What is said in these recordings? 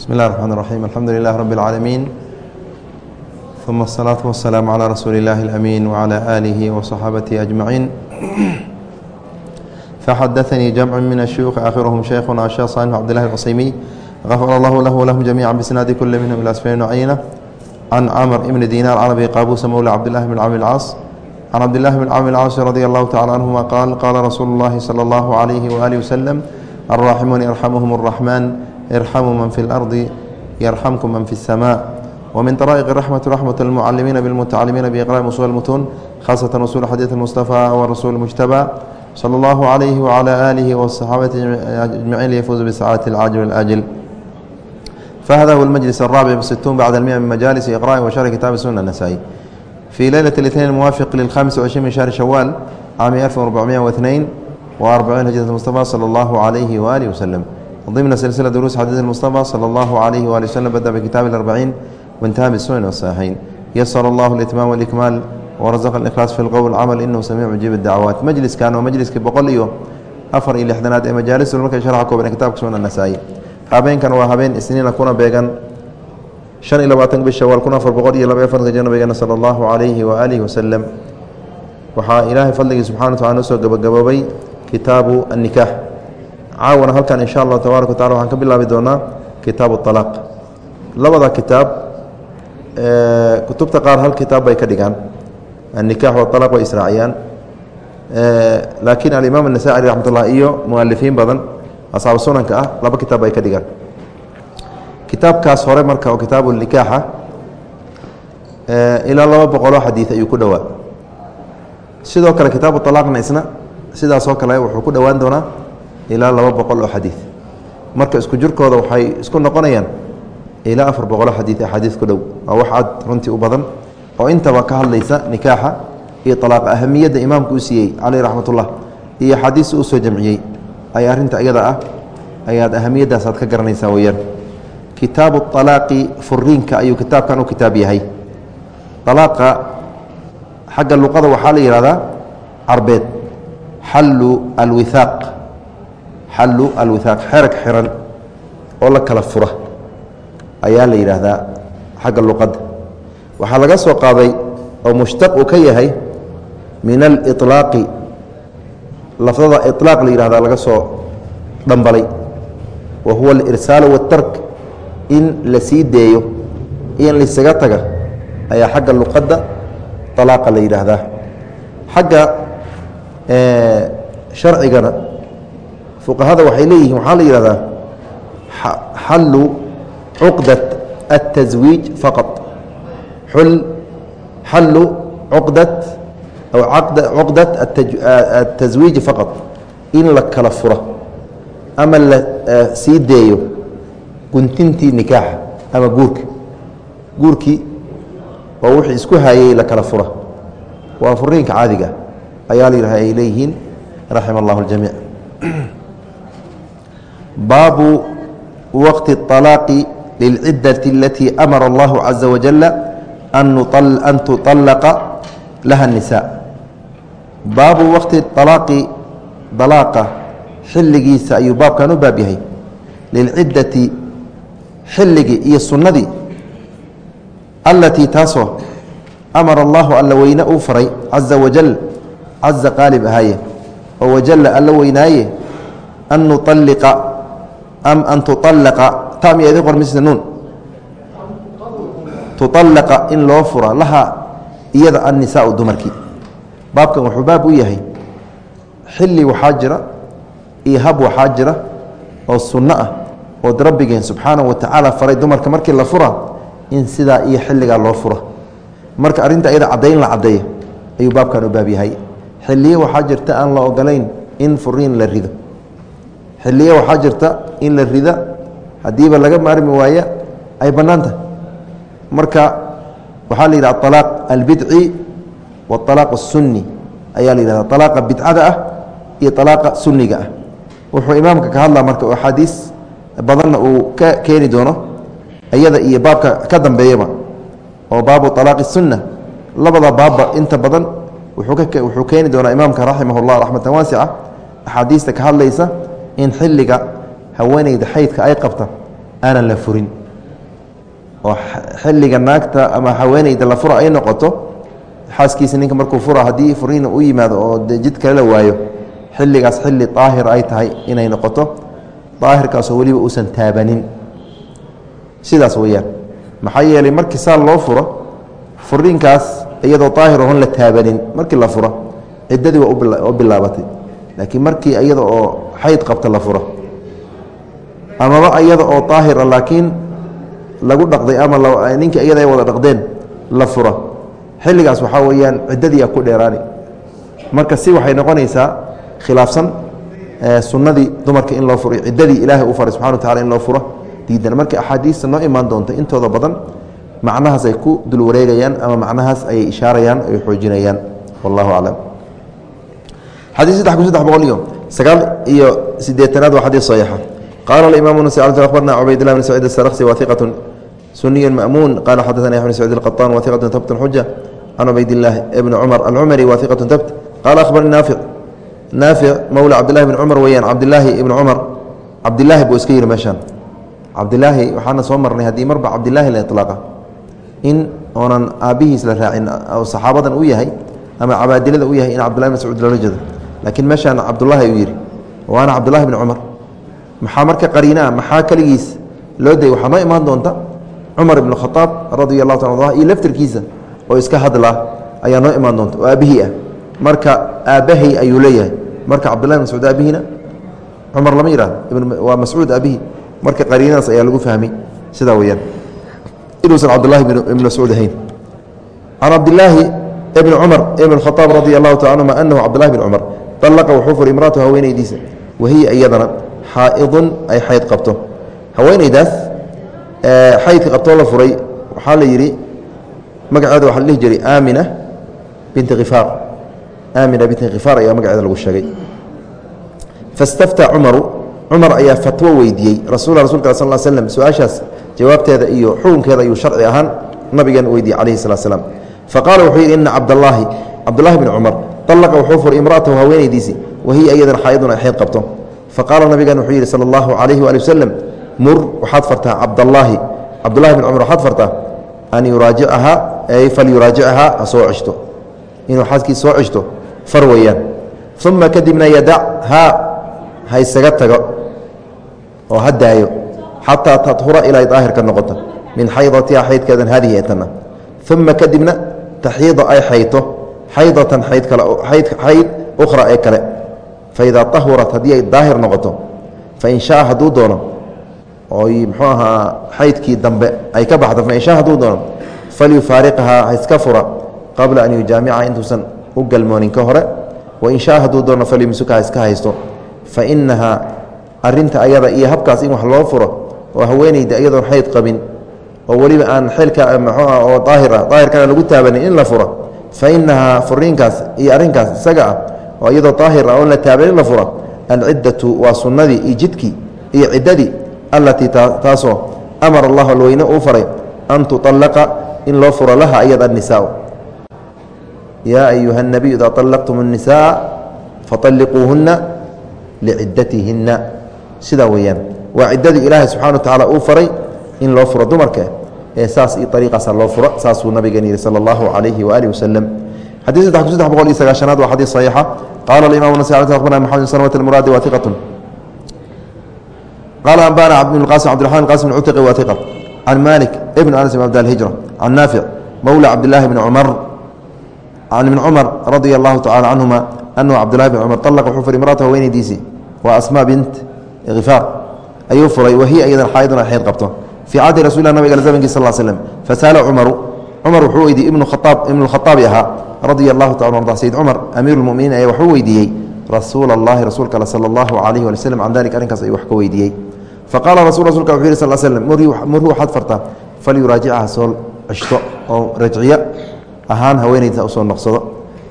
بسم الله الرحمن الرحيم الحمد لله رب العالمين ثم الصلاة والسلام على رسول الله الأمين وعلى آله وصحابته أجمعين فحدثني جمع من الشيوخ آخرهم شيخنا الشيخ صالح عبد الله العصيمي غفر الله له ولهم جميعا بسناد كل منهم إلى أسفل عينة عن عمر بن دينار عربي قابوس مولى عبد الله بن عمرو العاص عن عبد الله بن عمرو العاص رضي الله تعالى عنهما قال قال رسول الله صلى الله عليه وآله وسلم الراحمون يرحمهم الرحمن ارحموا من في الأرض يرحمكم من في السماء ومن طرائق الرحمة رحمة المعلمين بالمتعلمين بإقراء أصول المتون خاصة أصول حديث المصطفى والرسول المجتبى صلى الله عليه وعلى آله والصحابة أجمعين ليفوز بسعادة العاجل والآجل فهذا هو المجلس الرابع والستون بعد المئة من مجالس إقراء وشرح كتاب السنة النسائي في ليلة الاثنين الموافق للخامس وعشرين من شهر شوال عام 1442 وأربعين هجرة المصطفى صلى الله عليه وآله وسلم ضمن سلسلة دروس حديث المصطفى صلى الله عليه وآله وسلم بدأ بكتاب الأربعين وانتهى بالسنن والصحيحين يسر الله الإتمام والإكمال ورزق الإخلاص في القول والعمل إنه سميع مجيب الدعوات مجلس كان ومجلس بقول iyo afar iyo lixdanaad ee majaalis marka sharxa kooban kitaabka sunan النasaa'i habeenkan waa habeen isniina kuna beegan شhan iyo labaatan bisha waal kun afar boqol iyo laba afartanka jir nabigeena salى اllahu عalayhi waalihi wasalam waxaa ilaahay fadligii subxana wa tacala noo soo gabagaboobay kitaabu الnikaax caawana halkan insha allah tabaaraka wa waxaan ka bilaabi doonaa kitaabu alaaq labada kitaab kutubta qaar hal kitaab bay ka dhigaan. Annikaax waalaaq way israaciyaan. Laakiin alimaam anasacri raxmatullah iyo mualifiin badan asxaabu sunanka ah laba kitaab bay ka dhigaan. Kitaabkaas hore marka oo kitaabu nikaaxa ilaa laba boqoloo xadiid ayuu ku dhowaa. Sidoo kale kitaabu alaaqna isna sidaas oo kale wuxuu ku dhowaan doonaa ilaa laba boqol oo xadiid marka isku jirkooda waxay isku noqonayaan ilaa afar boqoloo xadiid axaadiid ku dhow. Waa wax aad runtii u badan oo intaba ka hadlaysa nikaaxa iyo alaaq ahamiyadda imaamku u siiyey caleyh raxmatullah iyo axaadiis soo jamciyey. Ay arrinta iyada ah ayaad ahamiyadaasaad ka garanaysaa weyaan kitaabu alaaqi furiinka ayuu kitaabkan u kitaab yahay. Alaaqa xagga luqada waxaa la yihahdaa carbeed xallu alwihaaq xallu alwihaaq xerag xiran oo la kala fura ayaa la yidhaahdaa xagga luqadda waxaa laga soo qaaday oo mushtaq uu ka yahay min aliطlaaqi lafdada iطlaaq la yihahda laga soo dhambalay wa huwa alirsaalu waاtark in la sii deeyo iyo in laisaga taga ayaa xagga luqadda طalaaqa la yidhaahdaa xagga sharcigana fuqahada waxay leeyihiin waxaa la yihahdaa xallu cuqdat الtaswiij faqaط xallu cuqdat aw cuqdat ataswiiji faqad in la kala furo ama la sii deeyo guntintii nikaaxa ama guurka guurkii oo wixii isku hayey la kala fura waa furiinka caadiga ayaa la yidhaha ay leeyihiin raxima allahu اljamiic baabu waqti الطalaaqi lilciddati alatii amara allahu caza wajala an tuطalaqa laha الnisaa baabu waqti alaaqi dalaaqa xilligiisa ayuu baabkan u baab yahay lilciddati xilligii iyo sunnadii allatii taasoo amara allahu alla weyne uu faray caza wajal caza qaalib ahaaye oo wajalla alla weynaaye an nualiqa am an tualaqa tamiya idin qor misla nuun. Tualaqa in loo fura laha iyada annisaau dumarkii baabkan wuxuu baab u yahay xilli waxaa jira iyo hab waxaa jira oo sunno ah ood rabbigeen subxaanahu wa tacaala faray dumarka markii la fura in sidaa iyo xilligaa loo fura. Marka arrinta iyada caddayn la caddeeyo ayuu baabkan u yahay. Xilliye waxaa jirta aan la ogolayn in furiin la rido xilliye waxaa jirta in la rida haddiiba laga maarmi waaya ay bannaanta marka waxaa la yidhaha alaaq albidci waalaaq asunni ayaa la yihahda alaaqa bidcada ah iyo alaaqa sunniga ah. Wuxuu imaamka ka hadlaa marka oo axaadiis badanna uu ka keeni doono iyada iyo baabka ka dambeeyaba oo baabu alaaqi sunna labada baabba inta badan wuxuu keeni doonaa imaamka raximah اllah waasica axaadiista ka hadlaysa in xilliga haweeneyda xaydka ay qabta aanan la furin. Oo xilliga naagta ama haweeneyda la fura ay noqoto xaaskiisa ninka markuu fura haddii furiina u yimaado oo jid kale la waayo xilligaas xilli daahir ay tahay inay noqoto daahirkaasoo weliba uusan taabanin. Sidaas weyaan maxaa yeelay markii saa loo furo furiinkaas iyadoo daahir oon la taabanin markii la furo ciddadii waa u bilaabatay laakiin markii iyada oo xayd qabta la furo amaba iyada oo daahira laakiin lagu dhaqday ama ninkii iyada ay wada dhaqdeen la furo. Xilligaas waxaa weeyaan ciddadii a ku dheeraani. Marka si waxay noqonaysaa khilaafsan sunnadii dumarka in loo furo ciddadii ilaahay u faray subxana wa tacala in loo furo diidan. Marka axaadiista noo imaan doonta intooda badan macnahaas ay ku dul wareegayaan ama macnahaas ayay ishaarayaan ay xoojinayaan. Wallahu aclam xadii saddex kun saddex boqol iyo sagaal iyo sideetanaad waa xadiis saxiixa qaala alimaam nasi akhbarna cubaydillah bn saciid asarksi wahiqatu suniy mamuun. Qaala xadaana yaxya bn saciid alqaطaan tabt xuja can cubaydillaahi bni cumar alcumari wahiqatu tabt. Qaala akhbarni naafic naafic mowla cabdillahi bni cumar weeyaan cabdilaahi ibni cumar cabdilaahi buu iska yihi meeshaan. Cabdilaahi waxaana soo marnay haddii marba cabdilaahi la iطlaaqa in oonan aabbihiis la raacin saxaabadan u yahay ama cabaadilada u yahay in cabdullahi mascuud loola jeedo laakiin meeshaan cabdullahi uu yidhi waana cabdullahi bni cumar. Maxaa marka qariinaa maxaa keligiis loo dayay? Waxaa noo imaan doonta cumar ibn khaaab radia allahu ta iyo laftirkiisa oo iska hadlaa ayaa noo imaan doonta oo aabbihii ah. Marka aabbahay ayuu leeyahay. Marka cabdullahi bn mascuud aabihiina cumar lama yihahdo waa mascuud aabihii marka qariinadaas ayaa lagu fahmay sidaa weyaan inuusan cabdulahi ibn mascuud ahayn. Can cabdilaahi bni cumar ibn khaaab radia allahu taala anhuma anahu cabdullahi bn cumar allaqa wuxuu furay imraatu haweenaydiisa wahiya iyadana xaaidun ay xayd qabto. Haweenaydaas xaydka qabtoo la furay waxaa la yidhi magaceeda waxaa la jiray aamina binti khifaar aamina binti khifaar ayaa magaceeda lagu sheegay. Fastaftaa cumaru cumar ayaa fatwo weydiiyey. Rasul rasulka sal slm su'aashaas jawaabteeda iyo xukunkeeda ayuu sharci ahaan nabigeena weydiiyey calayhi salat slam faqaala wuxuu yidhi ina cabdallaahi cabdullahi bni cumar allaqa wuxuu furay imra'atahu haweenaydiisii wahiya iyadana xaydun ay xayd qabto. Faqaala nabigan wuxuu yidhi sala allahu calayhi waali wasalam mur waxaad fartaa cabdallaahi. Cabdullahi bn cumar waxaad fartaa? An yuraajicahaa ay falyuraajichahaa ha soo ceshto. Inuu xaaskii soo ceshto far weeyaan. Uma kadibna yadachaa ha isaga tago oo ha daayo xataa tahura ilaa daahir ka noqoto min xaydatiha xaydkeedan haadihi ee tanna. Uma kadibna taxiida ay xayto xaydatan ayd ukhra ee kale. Faidaa tahurat haddii ay daahir noqoto fain shaa hadduu doono oy muxuu ahaa xaydkii dambe ay ka baxdo fain shaa hadduu doono falyufaariqhaa ha iska fura qabla an yujaamica intuusan u galmoonin ka hore. Wain shaa hadduu doono falyumsuka ha iska haysto. Fa inahaa arinta ayada iyo habkaas in wax loo furo oo haweeneyda iyadoon xayd qabin oo weliba aan xilka mxuuah oo daahira daahirkana lagu taabanin in la furo fa inahaa furiinkaas iyo arrinkaas isaga ah oo iyadoo daahir ah oon la taabanin la fura alciddatu waa sunnadii iyo jidkii iyo ciddadii allatii taasoo amara allahu alweyne uu faray an tuطallaqa in loo furo laha ayada annisaau yaa ayuha الnabiyu ida طallaqtum الnisaءa faطalliquuhunna liciddatihinna sidaa weeyaan waa ciddadii ilaahay subxana wa tacaala uu faray in loo furo dumarka ee saas iyo ariiqaasa loo furo saasuu nabigan yihi sala allahu calayhi waaalih wasalam xadii saddex boqol iyo sagaashanaad waa xadiis saxiixa. Qaala alimam nas akhbarna maxamed salawat almuraadi wa iqatun qaala ambana cabd qasim cbdiraxman qasim bn cutiqi wa iqa can malik ibn anas bn abd alhijra can naafic mowla cabdillahi bni cumar can ibni cumar radia allahu tacala canhuma anahu cabdillahi bn cumar alaqa wuxuu furay imraata haweenaydiisii waa asma bint khifaar ayuu furay wahiya iyadan xaydun ay qabto fii cahdi rasul nabig zamnki sal slm fasaala cumaru cumar wuxuu weydiiyey ibnu khaaabi ahaa radia allahu taala arda sayid cumar amiir lmuminiin ayaa wuxuu weydiiyey rasuula allahi rasuulka ale sala allahu calayhi wali slm can dalik arrinkaas ayuu wax ka weydiiyey faqaala rasul rasulka wuxuu yih sal slm murhu waxaad fartaa falyuraajicha soo ceshto oo rajciyo ahaan haweenayda u soo noqsado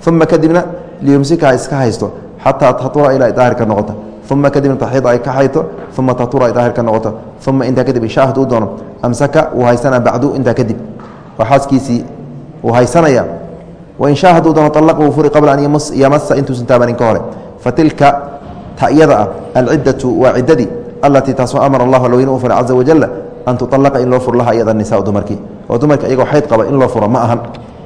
uma kadibna liyumsikaha iska haysto xataa tatura ilaa daahir ka noqota uma kadibna taxiid ay ka xayto uma tatura ay daahir ka noqoto uma intaa kadib insha hadduu doono amsaka wuu haysanaa bacdu intaa kadib oo xaaskiisii wuu haysanaya wain shaa hadduu doono alaqa wuu furi qabla an yamasa intuusan taabanin ka hore fatilka ta'yada ah alciddatu waa ciddadii alatii taasoo amara allah alweyn u furay caza wajala an tualaqa in loo furo laha iyada nisaa dumarkii oo dumarka iyagoo xayd qaba in loo furo ma ahan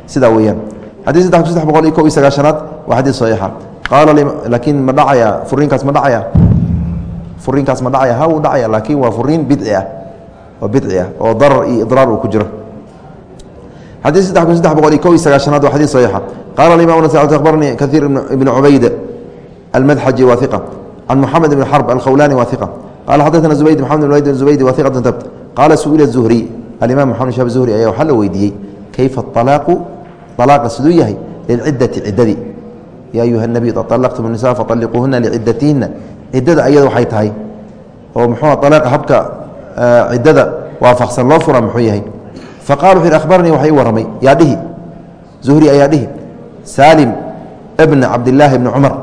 sidaa weeyaan xadii saddex boqol iyo kow iyo sagaashanaad waa xadiis saxiixa laakiin ma dhacaya furiinkaas ma dhacaya? Furiinkaas ma dhacaya? Ha wuu dhacaya laakiin waa furiin bidci ah oo bidci ah oo darar iyo idraar uu ku jiro. Xadii saddex kun saddex boqol iyo kow iyo sagaashanaad waa xadiis saxiixa. Qaala imam abarnii kaiir ibn cubayd almadxaji waa iqa can muxamed ibn xarb alkhawlani waa iqa qala xadana zubayd maxamed ibn wayd zubaydi waa iqatun tabt qaala su'ila zuhriy alimaam maxamed shab zuhri ayaa waxaa la weydiiyey kayfa alaaqu alaaqa siduu yahay lilcidati ciddadii ya ayuha nabiy alaqtum nisa faaliquuhuna licidatihina ciddada ayada waxay tahay oo muxuu alaaqa habka ciddada waafaqsan loo fura muxuu yahay faqala wuxu yhi akhbaranii waxa ii warramay yaa dhihi zuhri ayaa dhihi salim bna cabdilaahi bni cumar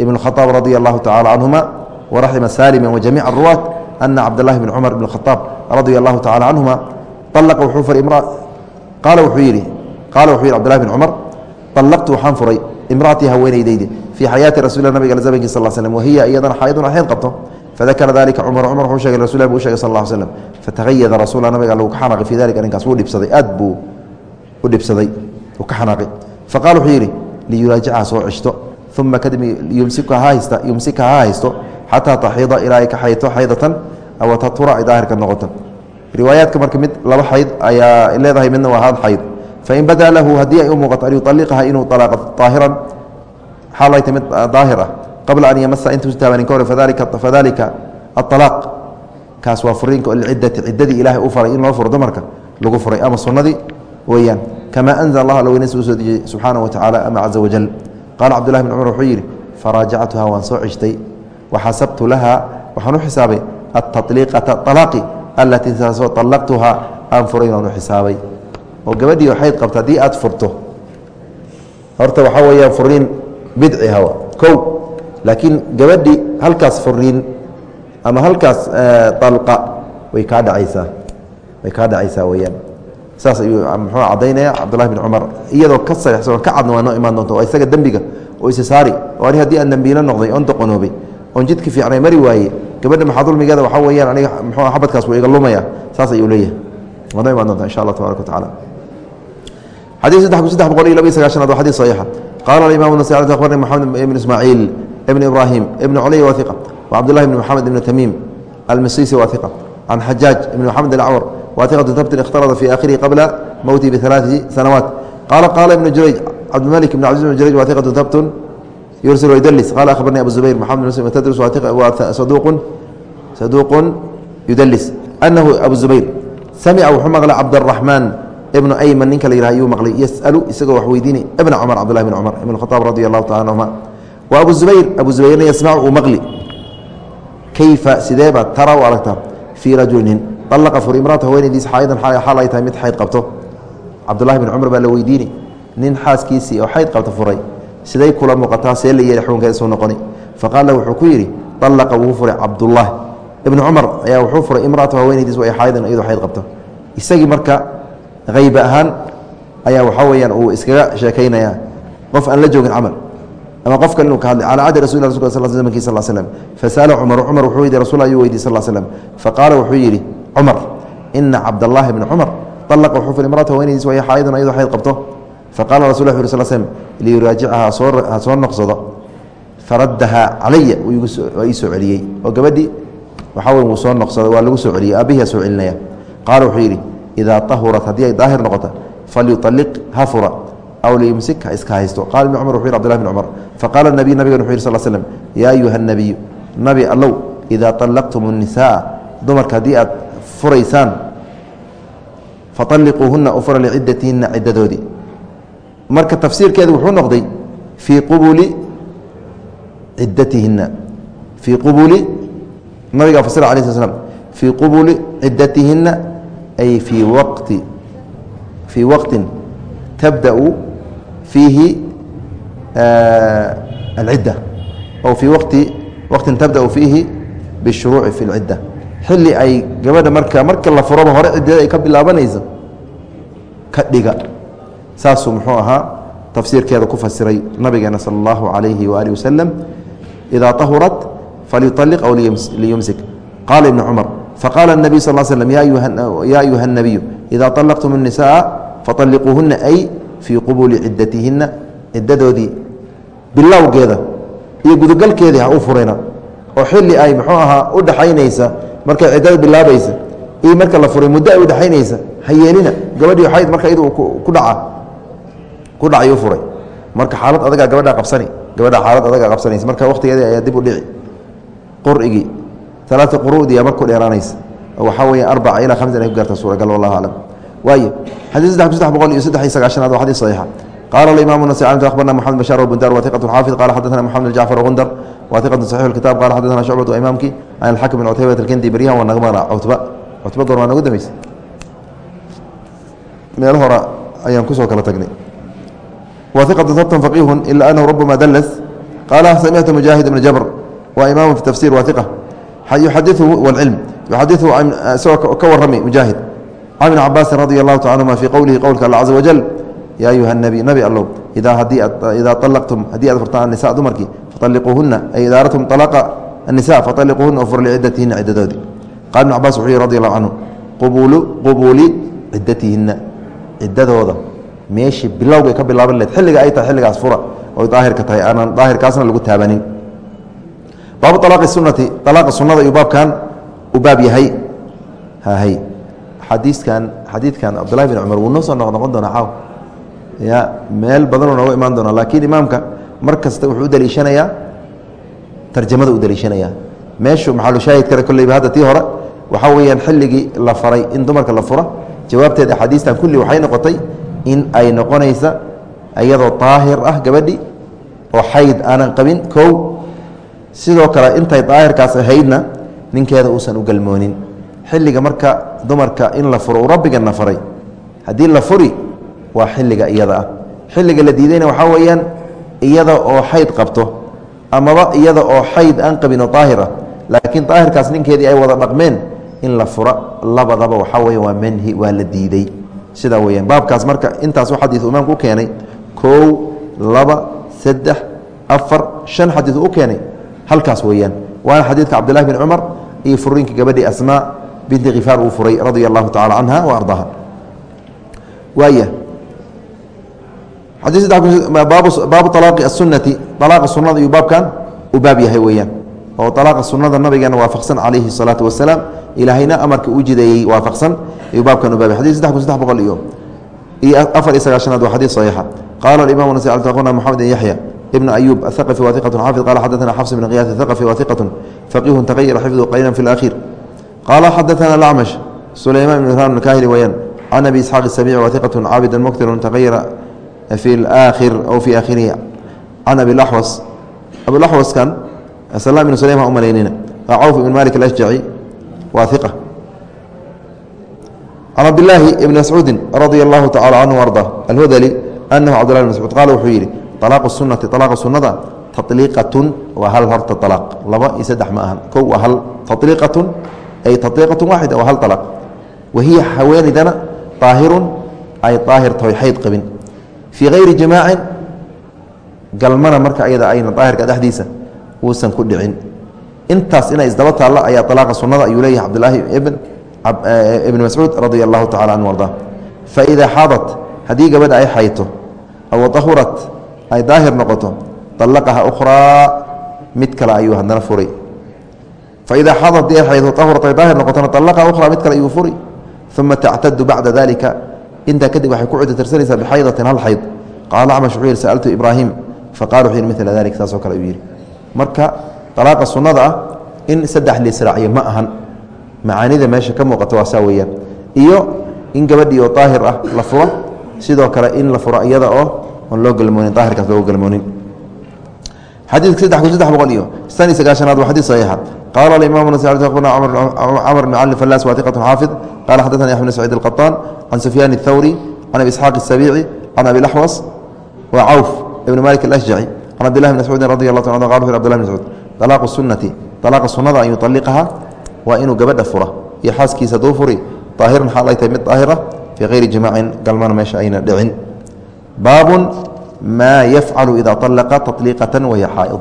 ibn khaaab radia allahu tacala canhuma waraxima salima wajamiic aruwaat ana cabdlahi bn cumar ibn khaaab radia allahu tacala canhuma alaqa wuxuu furay qaala wuxuu yidhi qaala wuxuu yidhi cbdillahi bn cumar allaqtu waxaan furay imraatii haweenaydaydi fii xayaati rasul nabig zamanki sal slm wahiya iyadana xaydun axeed qabto fadakara dalika cumar cumar wuxuu shegay rasul bu shegay sal slm fatahayada rasuula nabiga algu ka xanaaqay fi dalika arrinkaas wuu dhibsaday aad buu u dhibsaday uu ka xanaaqay faqala wuxuu yidhi liyuraajicha soo ceshto uma kadib yumsika ha haysto xataa taxiida ilaa ay ka xaydto xaydatan aw tatura ay noqoto riwaayaadka marka mid laba xayd ayaa leedahay midna waa hal xayd fain badaa lahu haddii ay u muuqato an yualiqaha inuu alaaqa aahiran xaalay ta mid daahir ah qabla an yamasa intuusa taabanin ka hore fadalika aalaaq kaas waa furiinka lciddati ciddadii ilaahay u faray in loo furo dumarka lagu furay ama sunnadii weeyaan kamaa anzl allah alla weynes uu soo dejiyey subxaana wa tacaala ama caza wajal qaala cabdullahi bn cumar wuxuu yidhi faraajactuha waan soo ceshtay waxasabtu laha waxaan u xisaabay atatliiqata alaaqi allatii taasoo allaqtuhaa aan furay waan u xisaabay oo gabadhii xayd qabta haddii aad furto. Horta waxaa weeyaan furiin bidci hawa kow. Laakiin gabadhi halkaas furiin ama halkaas alqa way kaa dhacaysaa. Way kaa dhacaysaa weyaan saas ayuu muxuu cadaynaya cabdullahi bin cumar. Iyadoo ka sareexsan oo ka cadna waa noo imaan doonta oo isaga dembiga oo isa saari. Oo ani haddii aan dembiilo noqday oon doqonoobay oon jidka fiicnay mari waaye gabadha maxaa dulmigeeda waxaa weeyaan aniga muxuu xabadkaas wuu iga lumaya. Saas ayuu leeyahay. Waa noo imaan doonta insha allah tabaraka wa tacala xadiid saddex kun saddex boqol iyo laba iyo sagaashanaad waa xadiid saxiixa qaala alimaam nasa akhbarni moxamed ibn ismaaciil ibn ibraahim ibn culey wahiqa wa cabdullahi ibn moxamed ibn tamiim almasisi wahiqa can xajaaj ibn maxamed alacwar wahiqatu tabtin ikhtarada fii aakhirihi qabla mowtihi bialaai sanawaat qaala qaala ibnu jurayj cabdimalik ibn cabdi ibn jurayj wahiqatu tabtun yursl wayudlis qaala akhbarni abu zubayr moxamed ibn muslim tadrus saduuqun yudalis anahu abu zubayr samica wuxuu maqlay cabdaraxmaan ibnu ayman ninka la yihah ayuu maqlay yasalu isagoo wax weydiinay. Ibna cumar cabdullahi bn cumar ibn khaaab radi allahu taala anhuma wa abu zubayr abu zubayrna yasmacu uu maqli. Kayfa sideeba tara u aragta fii rajulin. Alaqa fur imraata haweenaydiis xaaidan xaal ay tahay mid xayd qabto. Cabdullahi bn cumar baa la weydiini nin xaaskiisii oo xayd qabto furay siday kula muuqataa see la yeeli xukunkeeda soo noqoni faqaala wuxuu ku yidhi alaqa wuu furay cabdullah. Ibnu cumar ayaa wuxuu furay imraata haweenaydiis way xaaidan iyadoo xayd qabto. Isagii marka ayb ahaan ayaa waxaa weyaan uu iskaga sheekaynaya qof aan la joogin camal ama qof kale inuu ka hadlay calى cadi rasul rasulk sl mki sal slm fasala cumar cumar wuxuu yidhi rasul ayuu weydiy sal slm faqaala wuxuu yidhi cumar ina cabdاllahi bna cumar طalaqa wuxuu fil imrata haweenaydiis way xaaidun ayadoo xayd qabto faqala rasul ll sl slm liyuraajicha ha soo noqsado faraddaha calaya waa ii soo celiyey oo gabadhii waxaa wey wuu soo noqsada waa lagu soo celiyey aabbihi soo celinaya qaala wuxuu yidhi idaa ahurat haddii ay daahir noqota falyualiq ha fura. aw liyumsik ha iska haysto. qala ibn cumar wuxu yih abdulahi bn cumar faqaala nabiy nabigan wuxu yih sal slm yaa ayuha nabiyu nabi allow idaa allaqtum الnisaaa dumarka haddii aad furaysaan faaliquuhuna u fura liciddatihinna ciddadoodii marka tafsiirkeedu wuxuu noqday fii qubuli ciddatihinna fii qubuli nabiga fasir ala sl slm fii qubuli ciddatihinna ay fii waqti fii waqtin tabdau fiihi alcidda oo fii waqti waqtin tabdau fiihi bishuruuci fi lcidda xilli ay gabadha marka marka la furoba hore ciddeeda ay ka bilaabanayso ka dhiga saasuu muxuu ahaa tafsiirkeeda ku fasiray nabigeena sala allahu calayhi waaali wasalam idaa tahurat falyualiq aw liyumsik qaala ibnu cumar faqaala الnabiy sal slm ya ayuha الnabiyu ida طalaqtum الnisaءa faطalliquuhuna ay fii qubuli cidatihina cidadoodii bilowgeeda iyo gudagalkeedii ha u furina oo xili ay muxuu ahaa u dhaxaynaysa markay ciddada bilaabaysa iyo marka la furay muddo ay udhaxaynaysa ha yeelina gabadhii xayd marka iyadu ku dhaca ku dhacay u furay marka xaalad adagaa gabadhaa qabsani gabadhaa xaalad adagaa qabsanaysa marka waqtigeedii ayaa dib u dhici qur'igii alaata quru'diya marku dheeraanaysa oo waxaa weeye arbaca ilaa hamsan ay ku gaarta suuragal wallahu aclam waayo xadiis saddex kun saddex boqol iyo saddex iyo sagaashanaad waa xadiis saxiixa isagoo ka warrami mujaahid can ibn cabaasin radi allahu ta anhuma fii qowlihi qowlka alla caza wajal yaa ayuha nabi nabi allow idaa alaqtum haddii aad furtaan anisa dumarkii faaliquuhuna ay idaaratum alaqa anisa faaliquuhuna oo fur licidatihina ciddadoodii qala ibn cabaas wuxuu yihi radi allahu canhu qubuuli ciddatihinna ciddadooda meeshii bilowgay ka bilaaban leed xilliga ay tahay xilligaas fura oy daahirka tahay aanan daahirkaasna lagu taabanin baabu alaaqi sunati alaaqa sunnada ayuu baabkan u baab yahay. Hahay xadiiskan xadiidkan cabdullahi bin cumar wuu noo soo noq noqon doonaa caaw. Ya meel badanoo nooga imaan doona laakiin imaamka mar kasta wuxuu u daliishanayaa tarjamada u daliishanayaa. Meeshu maxalushaahid kale kolleyba hadda tii hore? Waxaa weeyaan xilligii la faray in dumarka la fura. Jawaabteeda axaadiistan kulli waxay noqotay in ay noqonaysa iyadoo daahir ah gabadhi oo xayd aanan qabin kow sidoo kale intay daahirkaas ahaydna ninkeeda uusan u galmoonin. Xilliga marka dumarka in la furo rabbigana faray haddii la furi waa xilliga iyada ah. Xilliga la diidayna waxaa weeyaan iyada oo xayd qabto amaba iyada oo xayd aan qabin oo daahir ah. Laakiin daahirkaas ninkeedii ay wada dhaqmeen in la fura labadaba waxaa weya waa manhi waa la diiday. Sidaa weyaan baabkaas marka intaasu xadiiu imaamku u keenay kow laba saddex afar shan xadiiu u keenay halkaas weeyaan. Waana xadiidka cabdillahi bin cumar iyo furinkii gabadhii asmaa binti khifaar uu furay radia allahu tacala canha wa ardaaha waaya. Baabu alaaqi asunati alaaqa sunada ayuu baabkan u baab yahay weeyaan. Oo alaaqa sunada nabigeena waafaqsan calayhi الsalaatu wasalaam ilaahayna amarka u jideeyey waafaqsan ayuu baabkan u baab yahay. Saddex kun saddex boqol iyo iyo afar iyo sagaashanaad waa xadiis saxiixa. Qaala imam nas qna moxamed bin yaxya ibn ayub athaqafi wa iqat xaafid qala xadaثana xafs bn kiyaas athaqafi wa iqat faqihun tagayara xifdu qaliila fi اlأkhir qaala xadaثana acmash sulayman ibn imran kahili weyaan can abi isxaaq الsabici wa iqat caabida muktirun tagayara fi اlaakhir aw fi aakhirihi can abi laxwas abilaxwaskan salaam ibn sulaym ha u malaynina waa cawf ibn malik alashjaci waa iqa can cabdilaahi ibni mascuudi radia allahu tacala canhu arda alhudali anahu cabdillah bn mascuud qaala wuxuu yidhi alaaqu sunati alaaqa sunnada taliiqatun waa hal horta alaaq laba iyo saddex ma aha kow waa hal taliiqatun ay taliiqatun waaxida waa hal alaaq wahiya haweenaydana aahirun ay aahir tahay xayd qabin fii hayri jimaacin galmana marka ayada ayna daahirka dhexdiisa uusan ku dhicin intaas inay isdaba taalla ayaa alaaqa sunnada ayuu leeyahay cabdilaahi ibn ibn mascuud radia allahu tacala anhu arda fa idaa xaadat haddii gabadha ay xayto aw tahurat ay daahir noqoto allaqaha ukhraa mid kale ayuu haddana furay. Faidaa xaadat haddii ay daahir noqotona allaqaha ukhraa mid kale ayuu furi uma tactadu bacda dalika intaa kadib waxay ku cudi tirsanaysaa bixaydatin hal xayd. Qaala acmash wuxuu yihi sa'altu ibraahim faqala wuxuu yihi mila dalik saasoo kale ayuu yidhi. Marka alaaqa sunnada ah in saddex liisraaciyo ma ahan. Macaanida meesha ka muuqata waa saa weeyaan. Iyo in gabadhii oo daahir ah la furo sidoo kale in la furo iyada oo oon loo galmoonin daahirkaas loogu galmoonin xadiidka saddex kun saddex boqol iyo shan iyo sagaashanaad waa xadiid saxiixa qaala alimaam nas akhbarna camr bn cali fallaas waa iqatu xaafid qala xadathani axmed saciid alqaطaan can sufyaan الthawri can abi isxaaq الsabiici can abi laxwas wa cawf ibn malik alashjaci can cabdillahi bn mascuudin radi allah ta qala wuxu abdillah bn mascuud alaaqu sunati alaaqa sunada an yualiqaha waa inuu gabadha fura iyo xaaskiisa duu furi daahiran xaal ay tahay mid daahira fii hayri jimaacin galmana meesha ayna dhicin baabun maa yafcalu idaa alaqa taطliiqatan wahiya xaaid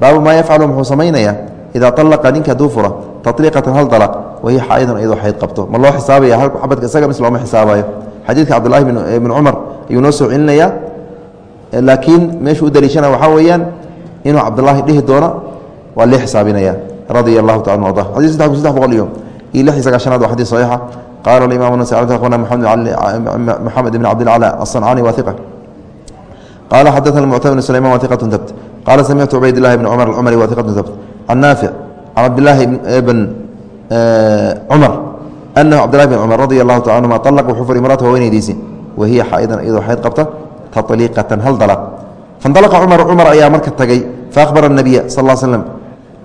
baabu maa yafcalu muxuu samaynayaa? Idaa alaqa ninka hadduu fura taطliiqatan hal dalaq wahiya xaaidun iyadoo xayd qabto. Ma loo xisaabaya hal xabadka isaga mis looma xisaabayo xadiidka cabdullahi bn cumar ayuu noo soo celinaya. Laakiin meeshuu u daliishana waxaa weeyaan inuu cabdulaahi dhihi doono waa lii xisaabinaya. Radia allahu taala an arda. Kun saddex boqol iyo iyo lix iyo sagaashanaad waa xadiis saxiixa qala imam na maxamed ibn cabdilcla asancani wa iq qala xadana muctamir sulayman wa iqatun tabt qala samictu cubaydilahi bn cumar acumari wa iqatun tabt can naafic can cabdilaahi bn cumar anahu cabdilahi bn cumar radia allahu taala anhuma alaq wuxuu furi imraata haweenaydiisi wa hiya xaaidan iyadoo xayd qabta taliiqatan hal dalaq faindalaqa cumar cumar ayaa marka tagay faahbara nabiya sal l slm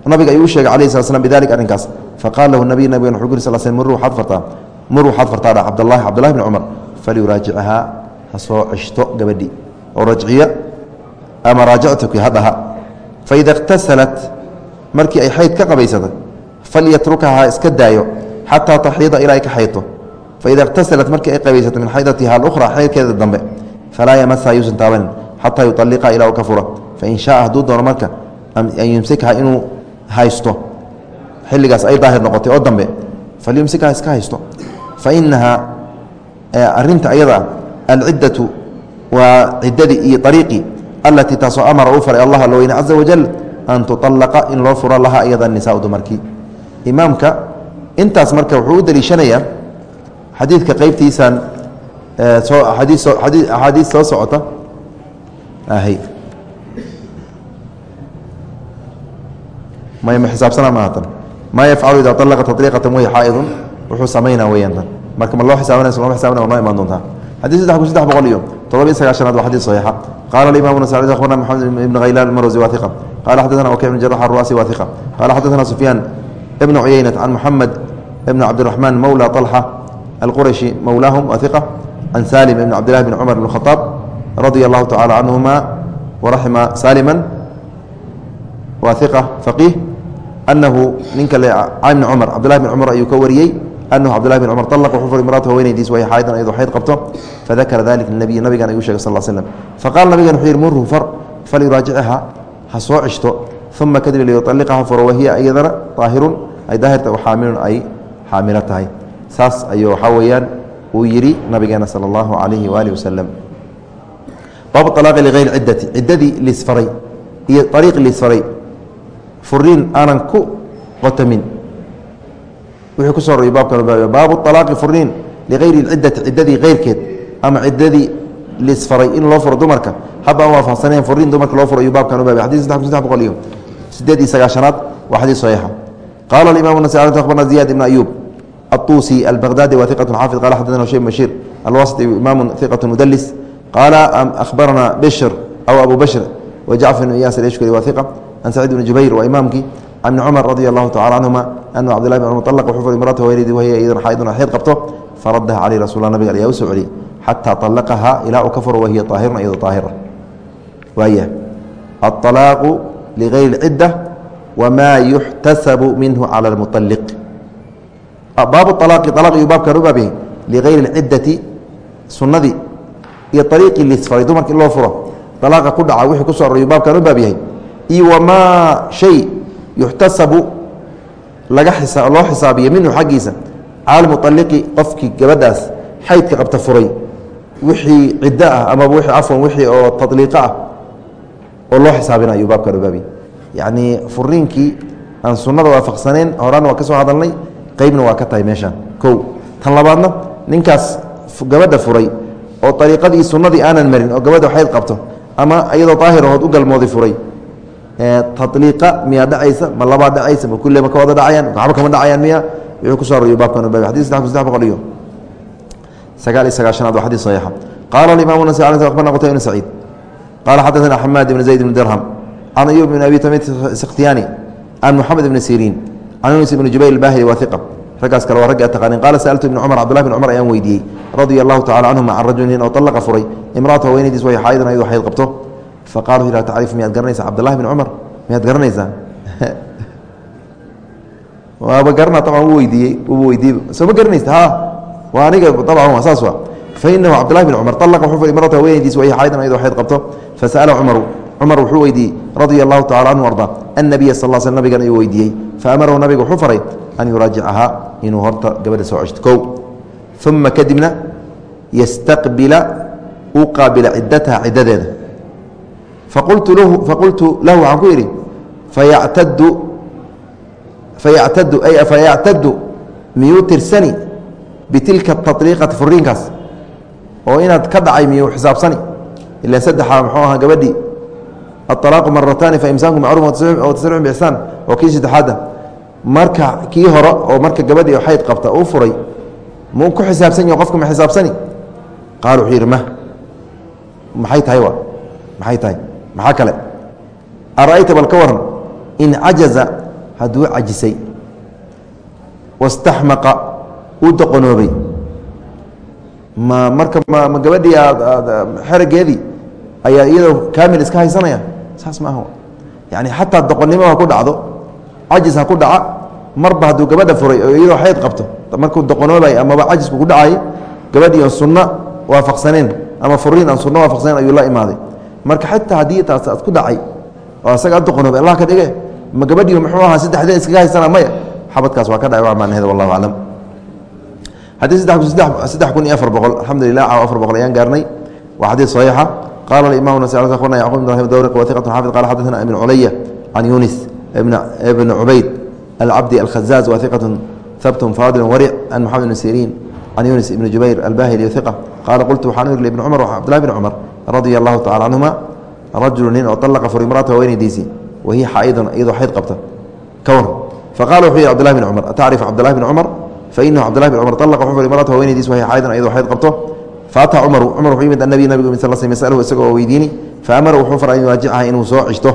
nabiga ayuu u sheegay alayh sl slm bidalik arrinkaas faqala lahu nabiy nabigan wuxuu guri sal sl murru waxaad fartaa mur waxaad dha cabdalahi cabdullahi bn cumar falyuraajichahaa ha soo ceshto gabadhi oo rajciya ama raajactuki hadhaha faida اkhtasalat markii ay xayd ka qabaysatay falyatrukaha ha iska daayo xataa taxiida ilaa ay ka xaydto faida اkhtasalat markii ay qabaysato min xaydatiha alukhra xaydkeeda dambe falaa yamasaha yuusan taabanin xataa yualiqa ilaa u ka fura fain shaaa hadduu doono marka an yumsikha inuu haysto xilligaas ay daahir noqotay oo dambe falyumsikha iska haysto fainahaa arinta ayada alciddatu waa ciddadii iyo ariiqii allatii taasoo amara uu faray allah alweyne caza wajal an tualaqa in loo furo laha iyada nisaa dumarkii imaamka intaas marka wuxuu u daliishanayaa xadiidka qeybtiisaan axaadiis soo socota ma xisaabsana maatan maa yafcalu ida alaqa taطliiqatan wahiy xaa'idun wuxuu samaynaa weyaan tan marka ma loo xisaabanayso loma xisabana waa noo imaan doontaa xadis saddex kun saddex boqol iyo todobiyo sagaashanaad waa xadis saxiixa qaala alimamu nasai akhbarna maxamed ibn khaylaan almarwsi waa iqa qala xaddaثna wakic bn jarax aruasi waa iqa qala xaddaثna sufyaan ibn cuyeynat can muxamed ibn cabdiraxmaan mawla طalxa alqurashi mawlaahum waa iqa can salim ibn cabdillahi bn cumar bn khaaab radia allahu tacala canhuma waraxima salima waa iqa faqiih anahu ninka can bn cumar cabdillahi bn cumar ayuu ka wariyey anahu cabdillahi bn cumar alaq wuxuu furay imraata haweenaydiis way xaaydan ayadoo xayd qabto fadakara dalika linabiy nabigan ayuu shegay sal l slm faqala nabigan wuxuu yihi murhu far falyuraajicha ha soo ceshto uma kadib liyualiqaha furo wahiya iyadana daahirun ay daahirta xaamilun ay xaamilo tahay saas ayuu waxaa weeyaan uu yidhi nabigeena sala allahu calayhi waaalih wasalam baabu alaaqi ligayri ciddati ciddadii liisfaray iyo ariiq liisfaray furiin aanan ku qotamin wuxuu ku soo roriyay baabkan baabu alaaqi furiin ligayri ciddati ciddadii keyrkeed ama ciddadii lisfaray in loo furo dumarka haba aan waafaqsaneen furiin dumarka loo furo ayuu baabkan u baabay xadis saddex kun saddex boqol iyo sideed iyo sagaashanaad waa xadiis saxiixa qaala alimamu nasai akhbarna ziyad ibn ayuub الطuسي البغدادي wa ثiqة xافظ qال xadثna شhيب بشhير الواسطي imaم ثiqة مdلس qال أخبرna بشر أو أبو بشر وجعفر بن إyاس الأشكري wa ثiqة عن سعيد بن جuبير waa imaمkii عن بن cمر رضي الله taعالى عنهma أنه cبد لله بن cمر طلق وxuu furay imrأته haweeneydii wahiy iyadna xaydun xeyd qabto faradha calيه رasuل nabga ayaa u soo celiyey xatىa طلqaha ilaa uu ka furo wahiy طاahirna iyadoo طaahira waaya الطلاaq لغayr الcidة وma يxtaسب minه عlى المطلق baabu alaaqi alaq iyuu baabkan u baab yahay ligayri اlciddati sunnadii iyo ariiqii lisfaray dumarka in loo furo alaaqa ku dhaca wixii ku so aror yuu baabkan u baab yahay iyo wamaa shay yuxtasabu laga loo xisaabiyo minhu xaggiisa cala qofkii gabadhaas xaydka qabta furay. Wixii ciddo ah amaba wii afwan wixii oo taliiqo ah oo loo xisaabina ayuu baabkan u baab yahay yacnii furiinkii aan sunnada waafaqsaneen horaan waa ka soo hadalnay qaybna waa ka tahay meeshaan. Kow tan labaadna ninkaas gabadha furay oo ariiqadii sunnadii aanan marin oo gabadha xayd qabto ama iyadoo daahirahood u galmooday furay taliiqa miyaa dhacaysa? Ma labaa dhacaysa ma kulle ma ka wada dhacayaan? Waxba kama dhacayaan miya wuxuu ku soo arooriyo baabkan u baab xadis saddex kun saddex boqol iyo sagaal iyo sagaashanaad waa xadis saxiixa. Qaala alimamu nasi akhbarna qutayba ibn saciid. Qaala xadaثana xamaad ibn zayd ibn dirham can ayub ibn abi tamid sikhtiyaani can moxamed ibn siriin can unis ibn jubayr albahili waa iqa raggaas kale waa ragga taqaanin qaala sa'altu ibn cumar cabdullahi bn cumar ayaan weydiiyey radia allahu tacala canhuma can rajulin oo طalaqa furay imraata haweenaydiis way xaayidan ayadoo xayd qabto faqaalu ila tacriif miyaad garanaysaa? Cabdullahi bn cumar miyaad garanaysaa? Waaba garana abcan u weydiiyey uba weydiiyey soo ma garanaysa ha waa aniga abcan waa saas wa fainahu cabdullahi bn cumar alaqa wuxuu furay imraata haweenaydiis way xaayidan ayadoo xayd qabto. Fasa'ala cumaru cumar wuxuu weydiiyey radia allahu tacala canhu arda annabiya sal sl nabigan ayuu weydiiyey. Faamarahu nabiga wuxuu faray an yuraajicahaa inuu horta gabadha soo ceshto. Kow. Uma kadibna yastaqbila uu qaabila ciddataha ciddadeeda faqultu lahu waxaan ku idhi fayactadu fayactadu ay fayactadu miyuu tirsani bitilka taطliiqati furiinkaas oo inaad ka dhacay miyuu xisaabsani? Ila saddexa muxuu ahaa gabadhii. Aalaaqu marataani faimsaanku macruuf o tasriixun bixsaan oo kii saddexaadda. Marka kii hore oo marka gabadhii oo xayd qabta uu furay muu ku xisaabsan yahi qofka ma xisaabsani? Qaal wuxuu yidhi ma maxay tahay wa? Maxay tahay maxaa kale? Ara'ayta bal ka waran in cajaza hadduu cajisay wastaxmaqa uu doqonoobay. Ma marka ma gabadhii xerageedii ayaa iyadoo kaamil iska haysanaya saas maaha yani xataa doqonnimo ha ku dhacdo cajis ha ku dhaca marba hadduu gabadha furay oo iyadoo xayd qabto markuu doqonoobay amaba cajisku ku dhacay gabadhii oon sunno waafaqsaneen ama furiin aan sunno waafaqsaneen ayuu la imaaday marka xataa haddii taas ad ku dhacay oo asaga a doqonoobay allah ka dhige ma gabadhii muxuu ahaa saddexdee iskaga haysana maya? Xabadkaas waa ka dhacay macnaheeda wallahu aclam. Xadii saddex kun iyo afar boqol alxamdulilah caaw afar boqol ayaan gaarnay. Waa xadiid saxiixa. Qala imam akhbarna yacqub bn dawriq wahiqat xaafid qala xadana ibn culaya can yunis ibn cubayd alcabdi alkhazaaz wahiqat habtun faadil waric can moxamed ibn siriin can yunis ibn jubayr albahili hiqa qaala qultu waxaan u iri ibn cumar cabdillahi bn cumar radia allahu tacala canhuma rajulu nin oo alaqa fur imraata wahiya xaaidun iyadoo xayd qabta. Ka war faqala wuxuu yihi cbdillahi bn cumar atacrif cabdillahi bn cumar fainahu cbdillahi bn cumar alaqa wuxuu imraata haweenaydiis wahiya xaaidun iyadoo xayd qabto. Faata cumar cumar wuxuu yimid annabi nabigu sal sl masalahu isagoo weydiini. Faamara wuxuu faray an yuwaajicaha inuu soo cishto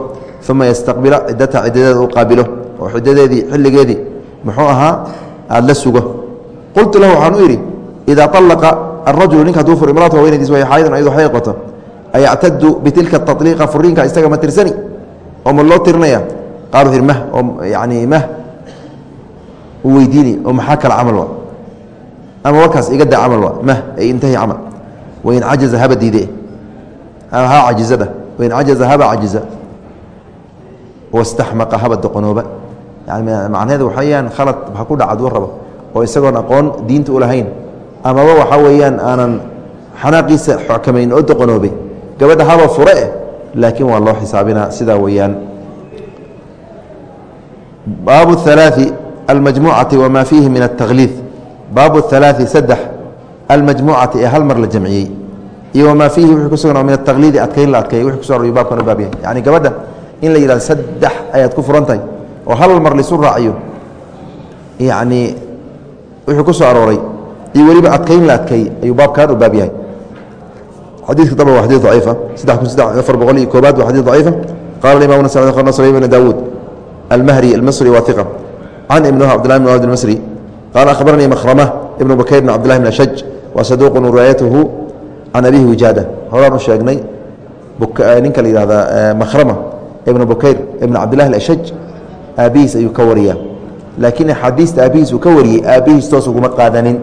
uma yastaqbila ciddata ciddadeeda u qaabilo oo ciddadeedii xilligeedii muxuu ahaa aada la sugo. Qultu lahu waxaan u idhi idaa alaqa arajulu ninka haduu fur imraata wahiya xaaidun iyadoo xayd qabto ayactadu bitilka taطliiqa furiinka isaga ma tirsani? oo ma loo tirinaya qaal wuxu mah oo yani mah u weydiini oo maxaa kale camal wa ama warkaas iga da camal wa mah ay intahi camal. Wain cajaza haba diide. Ha cajizada. Wain cajaza haba cajiza. Wastaxmaqa haba doqonooba. Yani macnaheedu waxaa khalad ha ku dhaca aduu rabo oo isagoon aqoon diinta u lahayn. Amaba waxaa weeyaan aanan xanaaqiisa xokamayn oo doqonoobay gabadha haba fure eh laakiin waa loo xisaabinaa sidaa weeyaan baabu اhalaaثi almajmuucati wama fiihi min الtakhliid baabu اhalaaثi saddex almajmuucati ee hal mar la jamciyey iyo wamaa fiihi wixii ku sugan oo min ataqliidi adkayn la adkeeyey wixii kuso aroyo baabkan u baab yahay yacni gabadha in la yidhahdo saddex ayaad ku furan tahay oo hal mar laisu raaciyo yacni wixii ku soo arooray iyo weliba adkayn la adkeeyey ayuu baabkan u baab yahay xadiidka daba waa xadid daciifa. Saddex kun saddex afar boqol iyo koobaad waa xadid daciifa. Qala imam nasr ibn daawuud almahri almisri waa iqa can ibnuh cabdillahi bn wad almisri qaala akhbaranii makhrama ibnu bakayr bn cabdillahi bn ashaj wa saduuqun riwaayatuhu can abihi wijaada. Horaan u sheegnay ninka la yihahda makhrama ibnu bukayr ibn cabdillahi alashaj aabbihiis ayuu ka wariyaa laakiin axaadiista aabbihiis uu ka wariyey aabbihiis toos uguma qaadanin.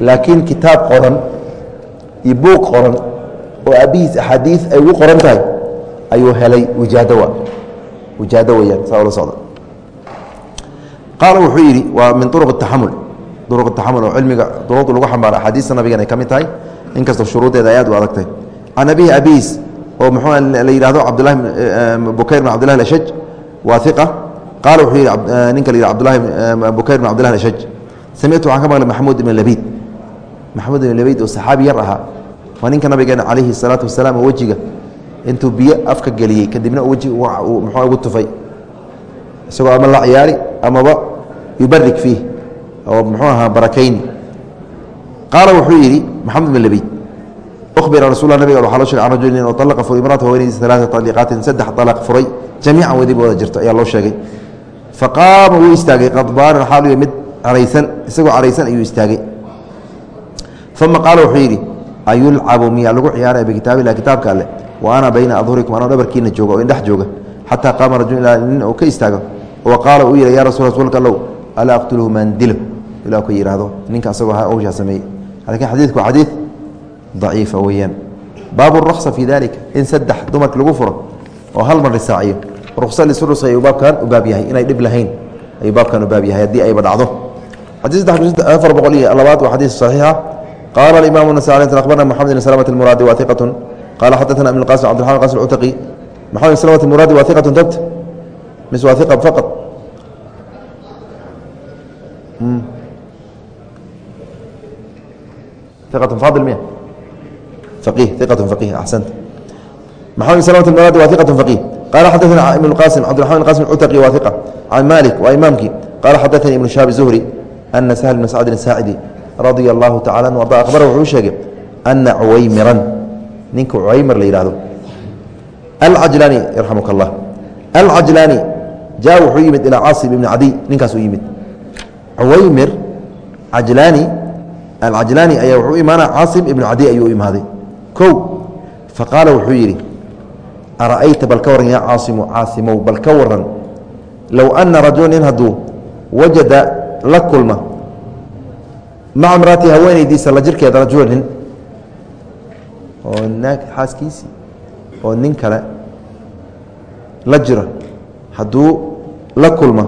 Laakiin kitaab qoran iyo buuq qoran oo aabbihiis axaadiis ay ugu qoran tahay ayuu helay wijaadawa wijaado weyaan saa ula socda. Qaala wuxuu yidhi waa min uruq taxamul uruq taxamul oo cilmiga duruqda lagu xambaaro axaadiista nabigan ay ka mid tahay. Inkastoo shuruudeeda ay aad u adagtay. Can abihi abihiis oo muxuu la yidhahdo cabdillahi bukayr bin cabdillahi ashaj waa iqa qaala wuxuu yidhi ninka la yidhah abdillahi bukayr bin cabdillahi ashaj samictu waxaan ka maqlay maxamuud ibn labiid. Maxamuud ibn labiid oo saxaabi yar ahaa waa ninka nabigeena calayhi salaatu wasalaam wejiga intuu biyo afka geliyey kadibna weji muxuu ugu tufay. Isagoo ama la ciyaari amaba yubarik fiih oo muxuu ahaa barakayni qaala wuxuu yidhi maxamed bin labiid bira rasul nabig waa loo shegay an rajulin oo alaqa furay imraata haweenaydiis alaaa aliiqaatin saddex alaq furay jamiican wadiba wada jirto ayaa loo sheegay. Faqaama wuu istaagay qadbaanan xaaluya mid caraysan isagoo caraysan ayuu istaagay. Uma qaala wuxuu yidhi ayulcabu miyaa lagu ciyaaraya bikitaabilah kitaabka alleh wa ana bayna adhurikum anoo dhabarkiina jooga oo indhex jooga. Xataa qaama rajul ilaa nin uu ka istaago. Wa qaala uu yidhi ya rasul rasuulka allow alaa aqtuluhu maandilo ilah ka yidhaahdo ninka asagoo hawshaa sameeyey. Lakiin xadiidku waa xadiid daciifa weeyaan. Baabu raksa fii dalika in saddex dumarka lagu furo oo hal mar lisaaciyo ruksa lisu rusay uu baabkan u baab yahay inay dhib lahayn ayuu baabkan u baab yahay haddii ayba dhacdo. Xadii saddex afar boqol iyo labaad waa xadiis saxiixa qaala alimamu nasai akhbarna moxamed bn slmt almuraadi wa iqatun qaala xadaثna ibn qasim cbdiraman qasim cutaqi moxamed bn slmt almuraadi wa iqatun tabt mis waa iqa faqad iqatun faadil miya faqih iqatun faqih axsanta محمد سلمة المراد واثقة فقيه قال حدثنا ابن القاسم عبد الرحمن القاسم العتقي واثقة عن مالك وإمامك قال حدثني ابن شهاب الزهري أن سهل بن سعد الساعدي radia allahu tacala an arda ahbara wuxuu sheegay ana cuwaymiran ninka cuwaymir la yihahdo alcajlaani yarxamuka allah alcajlaani jaa wuxuu yimid ilaa caasim ibni cadiy ninkaas u yimid. Cuwaymir cajlaani alcajlaani ayaa wuxuu imaana caasim ibnu cadiy ayuu imaaday. Kow faqaala wuxuu yidhi ara'ayta bal ka warran yaa caasimu caasimow bal ka warran low anna rajulan nin hadduu wajada la kulma maca mraati haweenaydiisa la jirkeeda rajula nin. Oo naag xaaskiisii oo nin kale la jira hadduu la kulma.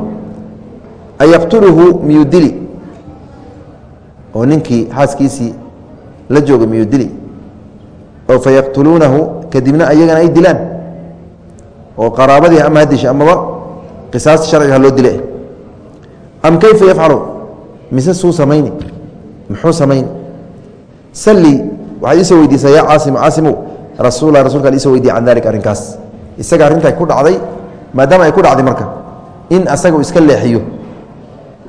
Ayaqtuluhu miyuu dili oo ninkii xaaskiisii la jooga miyuu dili oo fayaqtuluunahu kadibna ayagana ay dilaan. Oo qaraabadii ama hadisha amaba qisaas sharciga loo dila am kayfa yafcalu? Mise suu samayni muxuu samayni salli waxaad iisoo weydiisaa yaa caasimu caasimow rasuula rasulka weydiya can dalik arrinkaas. Isaga arrintaa ku dhacday maadaama ay ku dhacday marka in asaga iska leexiyo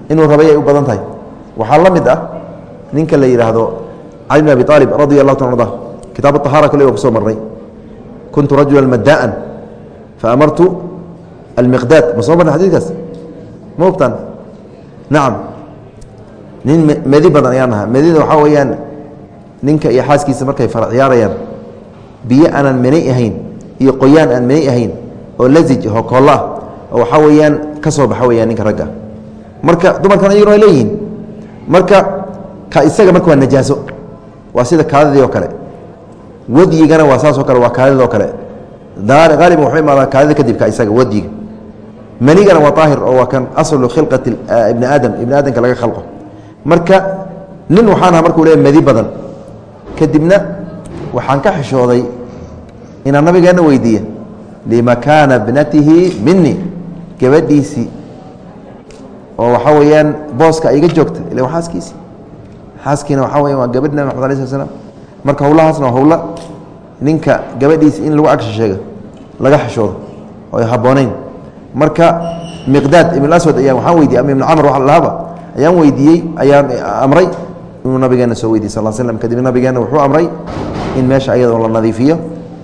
inuu rabay ay u badan tahay. Waxaa la mid ah ninka la yidhaahdo cali bn abi aalib radi allahu ta arda kitaab ahaara kale waa ku soo marnay kuntu rajula madaan faamartu almiqdaad. Ma soo marnay xadidkaas ma ogtaan? Nacam nin medi badan ayaan ahaa. Medida waxaa weeyaan ninka iyo xaaskiisa markay fara biyo aanan menay ahayn iyo qoyaan aan menay ahayn oo lazij oo koollo ah oo waxaa weeyaan ka soo baxa weyaan ninka ragga. Marka dumarkan ayaguna ay leeyihiin. Marka ka isaga marka waa najaaso waa sida kaadadii oo kale. Wadyigana waa saasoo kale waa kaadidoo kale. Aaliban wuxuu imaadaa kaadida kadibka isaga wadyiga manigana waa aahir oo waa kan aslu khilqati ibni aadam ibni aadamka laga khalqo marka nin waxaan aha markuu le madi badan. Kadibna waxaan ka xishooday inaan nabigeenna weydiiya. Limakaana bnatihi mini gabadhiisii oo waxaa weeyaan booska iga joogta ila waa xaaskiisii xaaskiina waxaa weya waa gabadh nabi maxad alay sl slam marka howlahaasna waa howla. Ninka gabadhiisi in lagu agsha sheega laga xishoodo oo ay habboonayn. Marka miqdaad ibn aswad ayaan waxaan weydiiyey ama ibn camr waa lahaba ayaan weydiiyey ayaan amray. Inuu nabigeena soo weydiye sal slm kadib nabigeena wuxuu amray in meesha ayadoo la nadiifiyo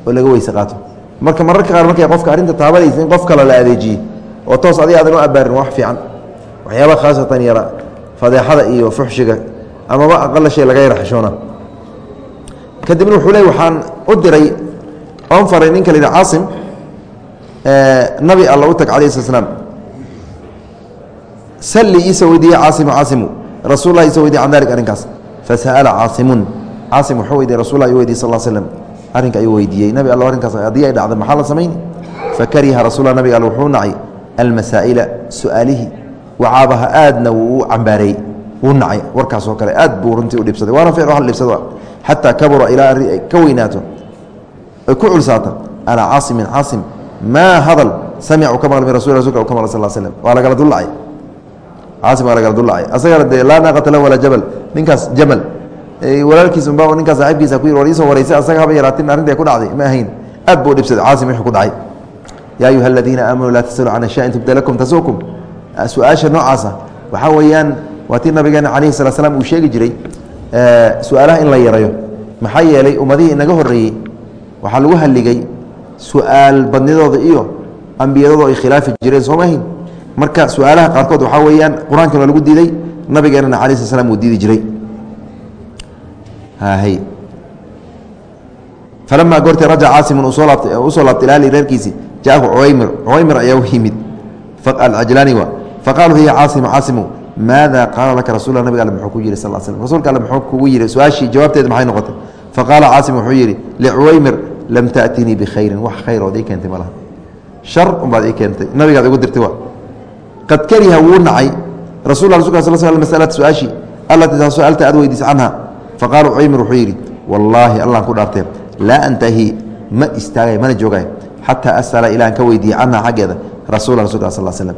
oo laga weyse qaato. Marka mararka qaar markay qofka arrinta taabanaysa in qof kale la adeejiyey oo toos adiga aadan u abaarin wax fiican waxyaaba khaasatan yara fadeexada iyo fuxshiga amaba aqala shay laga yara xishoona kadibna wuxuu le waxaan u diray oon faray ninka la yidhi caasim nabi alla u tag alayh slat slam salli iisoo weydiiye caasimu caasimu rasul isoo weydiye can dalik arrinkaas. Fasa'ala caasimun. Caasim wuxuu weydiye rasul lah weydiye sal slm arrinka ayuu weydiiyey. Nabi alla arrinkaas haddii ay dhacda maxaa la samayni fakariha rasulla nabiga all wuxuu nacay almasaa'ila su'aalihii wacaabaha aadna wuu u cambaareeyey wuu nacay warkaas kale aad buu runtii u dhibsaday. Waana ficil wa la dhibsado xataa kabura ilaa arri ay ka weynaato. Ay ku culsaata. Alaa caasimin caasim maa hadal samicuu ka maql min rasul rasulka u ka maql sal slm waa lagala dullacay caasim waa lagala dullacay asagana dee laa naaqata lahu walaa jabal. Ninkaas jamal. Walaalkiis unba ninkaas saaxiibkiisa ku yiri war iisoo waraysay asaga haba yaraatin arrinta ku dhacday. Ma ahayn. Aad buu dhibsaday. Caasim wixii ku dhacay. Yaa ayuha aladiina aamanuu laa tasaluu can ashayin tubda lakum tasukum su'aasha noocaasa waxaa weeyaan waa tii nabigeena calayhi salaa slam uu sheegi jiray su'aalaha in la yarayo maxaa yeelay ummadihii inaga horreeyey waxaa lagu halligay su'aal badnidooda iyo ambiyadooda ay khilaafi jireen soo mahayn marka su'aalaha qaarkood waxaa weeyaan qur'aankan waa lagu diiday nabigeenana calayi sla slam uu diidi jiray. Falamaa goortay rajac caasimun laabtay u soo laabtay ilaali reerkiisii jaahu cuwaymir cuwaymir ayaa u yimid. Alcajlaani wa faqaaluu hiya caasimu caasimu maada qaala laka rasul nabig alle muxuu ku yihi sal slm rasuulka alle muxuu kugu yihi su'aashii jawaabteeda maxay noqotay? Faqaala caasim wuxuu yidhi licuwaymir lam taأtinii bikhayrin wax khayr ood ii keentay ma shar unbaad ii keentay. Nabigaad igu dirtay wa qad kariha wuu nacay rasul maslada su'aashii allatii su'aalta aad weydiisa canha faqaala cuymir wuxuu yidhi wallaahi allaan ku dhaartee laa antahii ma istaagay mana joogay xataa asala ilaan ka weydiiye canha xaggeeda rasuula rasulka sal slm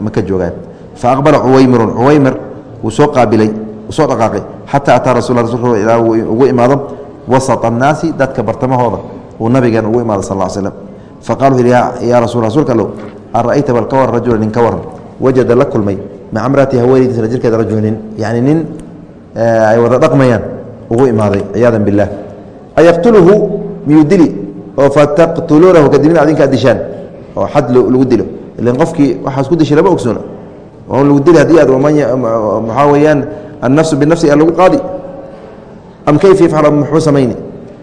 ma ka joogay. Fa aqbala cuweymirun cuweymir wuu soo qaabilay wuu soo dhaqaaqay xataa ataa rasul rasulka ilaa ugu imaado wasata annaasi dadka bartamahooda uu nabigeen ugu imaado sal slm fa qala yaa rasuul rasuulka allow ara'ayta bal ka waran rajula nin ka waran wajada la kulmay maca mraati haweenaydiisna jirkeeda rajul yani nin ay wada dhaqmayaan ugu imaaday ciyaada biاlah ayaqtulhu miyuu dili oo fataqtuluunahu kadibna adinkaa dishaan oo xad lagu dilo ilan qofkii waxaas ku dishay lama ogsoona lagu dili haddii aad maxaa weeyaan annafsu binafsi a lagu qaadi am kayf yafcal muxuu samayni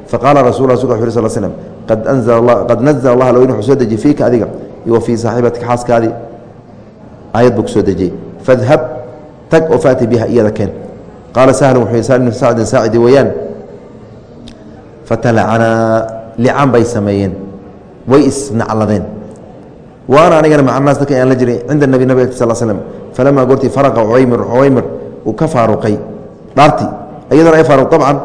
faqaala rasul wuxu sl slm qad nazla allah loin wuxuu soo dejiye fiika adiga fii saaxibatika xaaskaadii aayad buu ku soo dejiyey. Fadhab tag oo faati biha iyada keen. Qaala sahlu wuxuu sal ibnu sacdin saacidi weeyaan. Fatalacanaa lican bay sameeyeen. Way isnacladeen waana anigana maca naas dadka aan la jiray cinda nabi nabig sal slm falamaa goortii faraqa cuwaymir cuwaymir uu ka faaruqay. Dhaartii iyadana ay faaruq abcan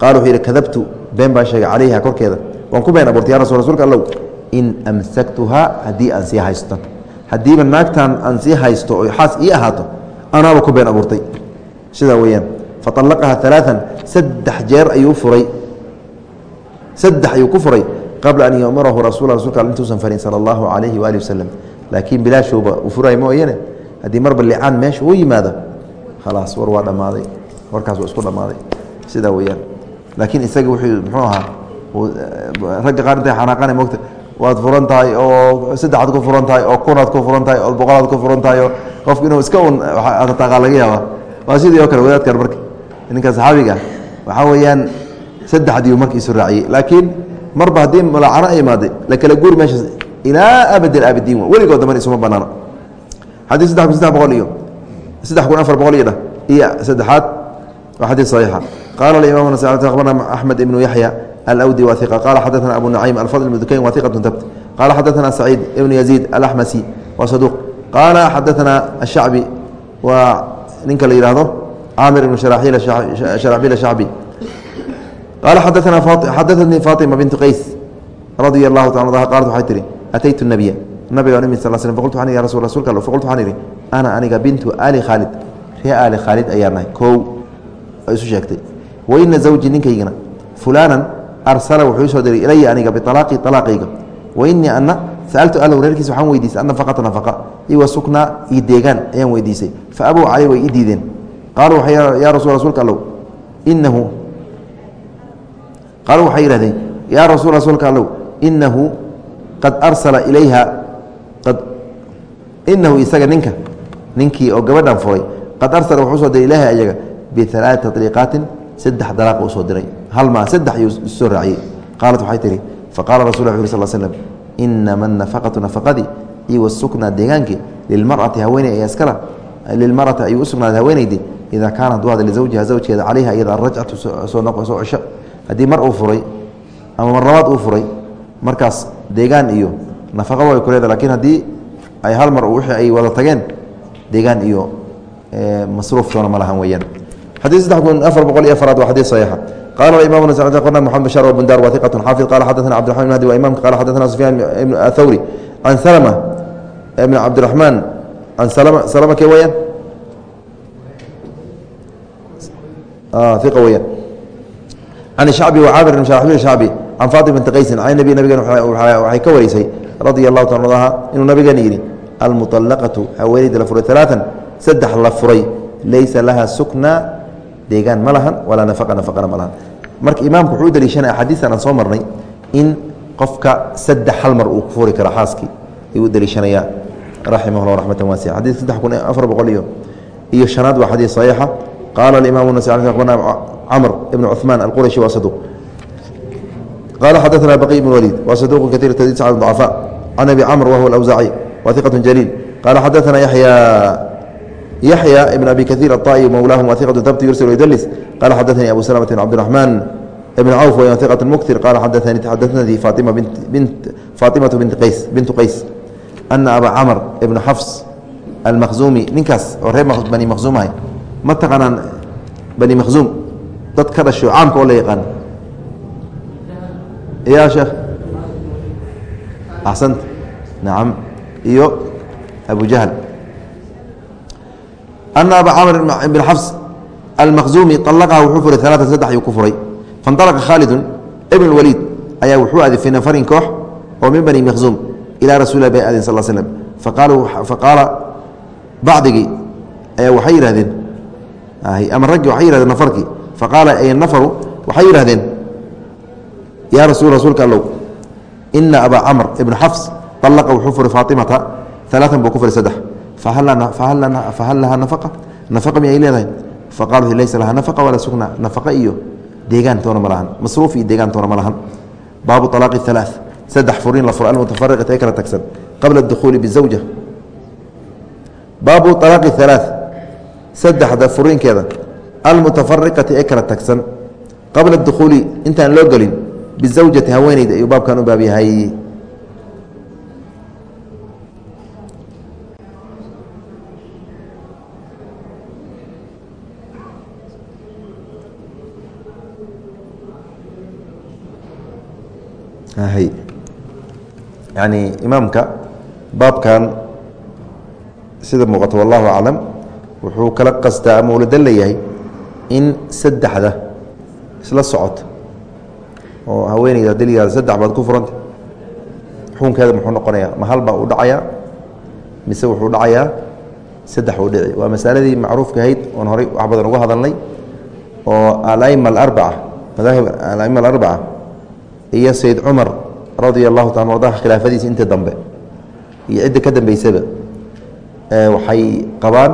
qaala wuxuu yidhi kadabtu been baan sheegay calayha korkeeda. Waan ku been abuurtay ya rasul rsulka allow in amsaktuhaa haddii aan sii haysto. Haddiiba naagtan aan sii haysto oo xaas ii ahaato anaaba ku been abuurtay. Sidaa weeyaan faطallaqaha alaaan saddex jeer ayuu furay. Saddex ayuu ku furay qabla an yamurahu rasul rasulka al intuusan farin sala allahu calayhi waali wasalam laakiin bilaashowba uu furay mooyane haddii marba licaan meesha uu yimaado khalaas war waa dhammaaday warkaas waa isku dhammaaday. Sidaa weyaan laakiin isaga wuxuu muxuu ahaa ragga qaar intay xanaaqana mogta waad furan tahay oo saddexaad ku furan tahay oo kunaad ku furan tahay oo boqolaad ku furan tahay oo qofku inuu iska un taqaa laga yaaba waa sidii oo kale wadaadkan marka. Ninka saxaabiga waxaa weeyaan saddexdiiu marka isu raaciyey. Laakiin marba haddii mulaacano ay imaaday la kala guur meeshaas ilaa abad alaabidiin weligood damban isuma banaano. Xadii saddex kun saddex boqol iyo saddex kun afar boqol iyo dhah iyo saddexaad waa xadiis saxiixa. Qaala alimam nas akhbarna axmed ibnu yaxya alawdi wa iqa qala xadaثna abu nucaym alfadl ibn dukayn wa iqatu tabt qala xadaثna saciid ibnu yaziid alaxmasi wa saduuq qaala xadaثna ashacbi waa ninka la yihahdo caamir ibnu sharacbil shacbi qala xadaثanii faطima bintu qays radia اlahu ta qalat waxay tihi ataytu nabiya nabiga imi sal sl faqultu waxaan ya rasul rasulka all faqultu waxaan idhi ana aniga bintu ali khaalid ree ali khaalid ayaa nahay kow isu sheegtay waina zawji ninkaygana fulaanan arsala wuxuu isoo diray ilaya aniga bialaaqi alaaqayga wainii ana saaltu ahlahu reerkiisa waxaan weydiisay annafaqata nafaqa. Iwa suknaa iyo deegaan ayaan weydiisay fa abow caley way ii diideen. Qaaluu ya rasul rasuulka allow. Inahu qaaluu waxay yihahdeen yaa rasul rasuulka allow inahu qad arsala ilayha qad inahu isaga ninka ninkii oo gabadhan furay qad arsala wuxuu soo diray ilaahi ayaga bialaati taطliiqaatin saddex dalaaq uu soo diray halmaa saddex yuu soo raaciyey. Qaalat waxay tihi faqala rasul ui sal slm inama nafaqatu nafaqadii iyo wasukna deegaankii limarati haweeney ayaa iskala limarati ayuu u sugnaaday haweenaydii idaa kaana lizawjiha zawjkeeda calayha iyada arajcatu soo cisho haddii mar uu furay ama mar uu furay markaas deegaan iyo nafaqo way ku leeda lakiin haddii ay hal mar wixii ay wada tageen deegaan iyo masruuf ma lahan weyaan xadii saddex kun afar boqol iyo afaraad waa xadiid saxiixa qala imam qna mxamed bashar bundar wa iqat xaafid qala xadana cbdiaman mhdi wa imamka qala xadana sufyan ibn athawri can salm ibn cabdiraxmaan an salm ke weyaan weyaan can shacbi wa caamir bin shacbi can fatim binti qaysin can nabi nabigen waxay ka wareysay radia allahu taala anha inuu nabigeena yidhi almuطalaqatu haweeneyda la furay alaaan saddex la furay laysa laha sukna deegaan ma lahan walaa nafaqa nafaqana ma lahan marka imaamku wuxuu u daliishanaya axaadiistan aan soo marnay in qofka saddex hal mar uu ku furi karo xaaskii ayuu u daliishanayaa raximah llah raxmatan waasica xadid saddex kun afar boqol iyo iyo shanaad waa xadiis saxiixa qaala alimamu nas akhbarna camr ibn cuثmaan alqurashi waa saduq qala xadaثna baqi ibn waliid waa saduq kaثيr tadiis can ضcafاء can abi camr wahuwa اlawsaaci wa iqaة jaliil qala xadaثna yaxya يحyى بن أbي kثير الطائي mولاهم وثقة ثبت يرسل ويدلس قال xدثني أبو سلمة بن عبدالرحمن بن عوف و ثقة مكثر قال xdثني فاطمة بنت فاطمة بنت qays بنت qays أن أbا cمر بن xفص almaqzuumi ninkaas oo reer bani maqzuum ahay ma taqaanaan bani maqzuum dad ka dhasho caamka oo la yaqaan ya sheekh axsant nacam iyo abu jahl ana aba camr bn xafs almaqzumi alaqaha wuxuu furay alaatan saddex yuu ku furay faاnطalaqa khaalidun ibn waliid ayaa wuxuu aaday fii nafarin koox oo min bani maqzuum ilaa rasuulilah bay aadeen sal slm faqaala bacdigii ayaa waxay yidhahdeen ama raggii waxay yihahdeen nafarkii faqaala nafaru waxay yidhahdeen yaa rasu rasuulka allow ina abaa camr ibn xafs alaqa wuxuu furay faatimata alaatan buu ku furay saddex fahal lahaa nafaqa nafaqa miyay leedahay faqaalu laysa lahaa nafaqa walaa sukna nafaqa iyo deegaan toona ma lahan masruuf iyo deegaan toona ma lahan baabu alaaqi alaa saddex furiin la furo almutafariqati ee kala tagsan qabla اdukhuuli bizawja baabu alaaqi alaa saddexda furiinkeeda almutafariqati ee kala tagsan qabla dukhuuli intaan loo gelin bizawjati haweeneyda ayuu baabkan u baab yani imaamka baabkan sida muuqato wallahu aclam wuxuu kala qastaa ama ula dan leeyahay in saddexda isla socoto oo haweeneyda yihahdo saddex baad ku furanta xukunkeeda muxuu noqonayaa ma hal baa u dhacayaa mise wuxuu dhacayaa saddex uu dhici. Waa masaladii macruufka ahayd oon horey wax badan uga hadalnay oo alaima alarbaca madaahib alaima alarbaca iyo sayd cumar radia allahu taala arda khilaafadiisa intii dambe iyo cidda ka dambeysaba waxay qabaan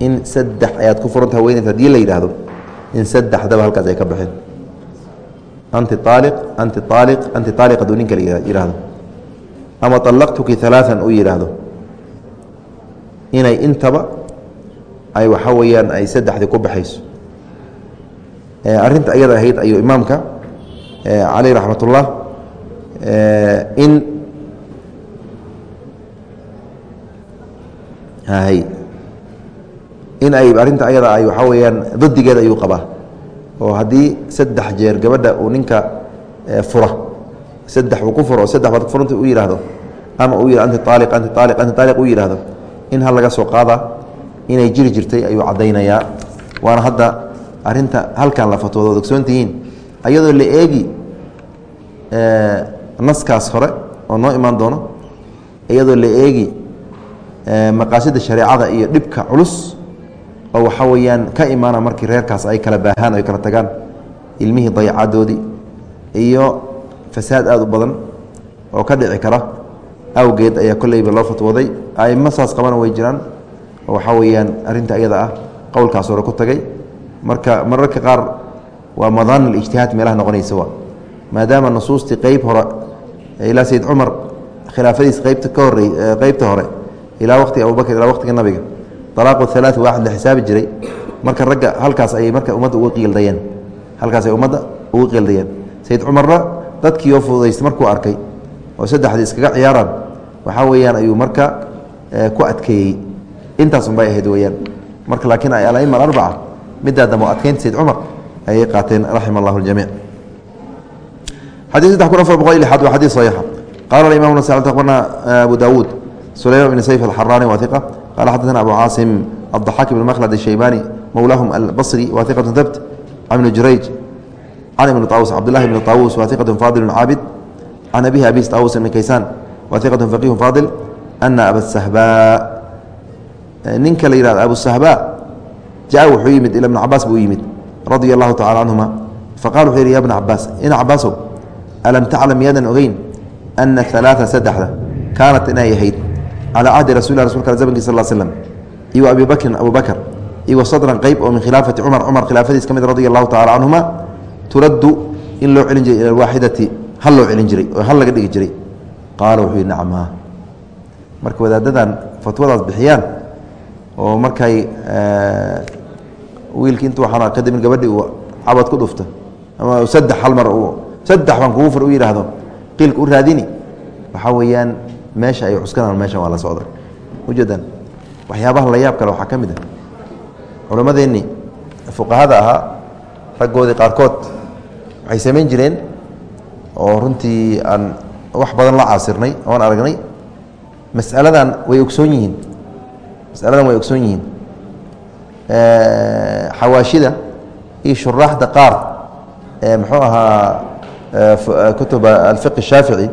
in saddex ayaad ku furanta haweeneyda haddii la yidhaahdo in saddexdaba halkaas ay ka baxeen. Anti aaliq anti aaliq anti aaliq hadduu ninka la yidhaahdo. Ama allaqtuki alaaan uu yidhaahdo. Inay intaba ay waxaa weeyaan ay saddexdii ku baxayso. Arrinta iyada ahayd ayuu imaamka caleyh raxmat ullah in in ay arrinta ayada ay waxaa weeyaan dadigeeda ayuu qabaa. Oo haddii saddex jeer gabadha uu ninka fura saddex uu ku furo saddex baad furanta u yidhaahdo ama uu yih anti aaliq anti aaliq anti aaliq uu yidhaahdo in hal laga soo qaadaa inay jiri jirtay ayuu caddaynayaa waana hadda arrinta halkan la fatwoodo od ogsoon tihiin ayadoo la eegi naskaas hore oo noo imaan doono iyadoo la eegi maqaasida shareecada iyo dhibka culus oo waxaa weeyaan ka imaana markii reerkaas ay kala baahaan ay kala tagaan ilmihii dayacadoodii iyo fasaad aada u badan oo ka dhici kara awgeed ayaa kolleyba loo fatwooday. Aimo saas qabana way jiraan oo waxaa weeyaan arrinta iyada ah qowlkaas hore ku tagay. Marka mararka qaar waa madaan alijtihaad meelaha noqonaysa wa maadaama nusuustii qeyb hore ilaa sayid cumar khilaafadiis qeybta ka horey qeybta hore ilaa waqtiga abubakr ilaa waqtiga nabiga alaaqu halaa waaxid la xisaabi jiray. Marka ragga halkaas ayay marka ummadda uga qiildayeen halkaas ay ummadda uga qiildayeen sayid cumarna dadkiioo fududaysta markuu arkay oo saddexdii iskaga ciyaaraan waxaa weeyaan ayuu marka ku adkeeyey. Intaas unbay ahayd weyaan marka laakiin alaima alarbaca middaa dambe o adkeynta sayid cumar ayay qaateen raxima allah ljamiic xadii saddex kun afar boqol iyo waa xadiis saxiixa qaala imam nas akhbarna abu daawuud sulayman bn sayf alxaraani wahiqa qala xaddatana abu caasim addaxaak bn makhlad ashaybaani mowlaahum albasri wahiqatu thabt can ibni jurayj can ibni taawus cabdullahi bni taawus wahiqatu faadilu caabid can abihi abis taawus bni kaysaan wahiqatu faqiihu faadil ana abasahbaa ninka la yihahdo abusahbaa ja wuxuu yimid ila bni cabaas buu yimid radia allahu tacala canhuma faqala wuxuu yidhi ya bna cabaas ina cabaasow alam taclam miyaadan ogeyn ana alaaa saddexda kaanat inay ahayd calaa cahdi rasul rasulka zamanki sal slm i wa abi bakrin abu sadran qeyb oo min khilaafati cumar cumar khilaafadiis ka mid ah radia allahu tacala canhuma turaddu in loo celin jiray ila waaxidati hal loo celin jiray oo hal laga dhigi jiray. Qaala wuxuu yidhi nacam marka wadaadadan fatwadaas bixiyaan oo markay eh, wiilkii intuu xanaa kadibin gabadhii uu cabad ku dhufto ama saddex hal mar saddex baan kugu fur u yidhaahdo qiilka u raadini. Waxaa weeyaan meesha ay cuskanaan meeshan waa la socda ujeedaan waxyaabaha la yaab kale waxaa ka mid ah. Culammadeennii fuqahada ahaa raggoodii qaarkood waxay samayn jireen oo runtii aan wax badan la caasirnay oan aragnay. Masaladan way ogsoon yihiin. Masaladan way ogsoon yihiin xawaashida iyo shuraaxda qaar ee muxuu ahaa kutub alfiq shaafici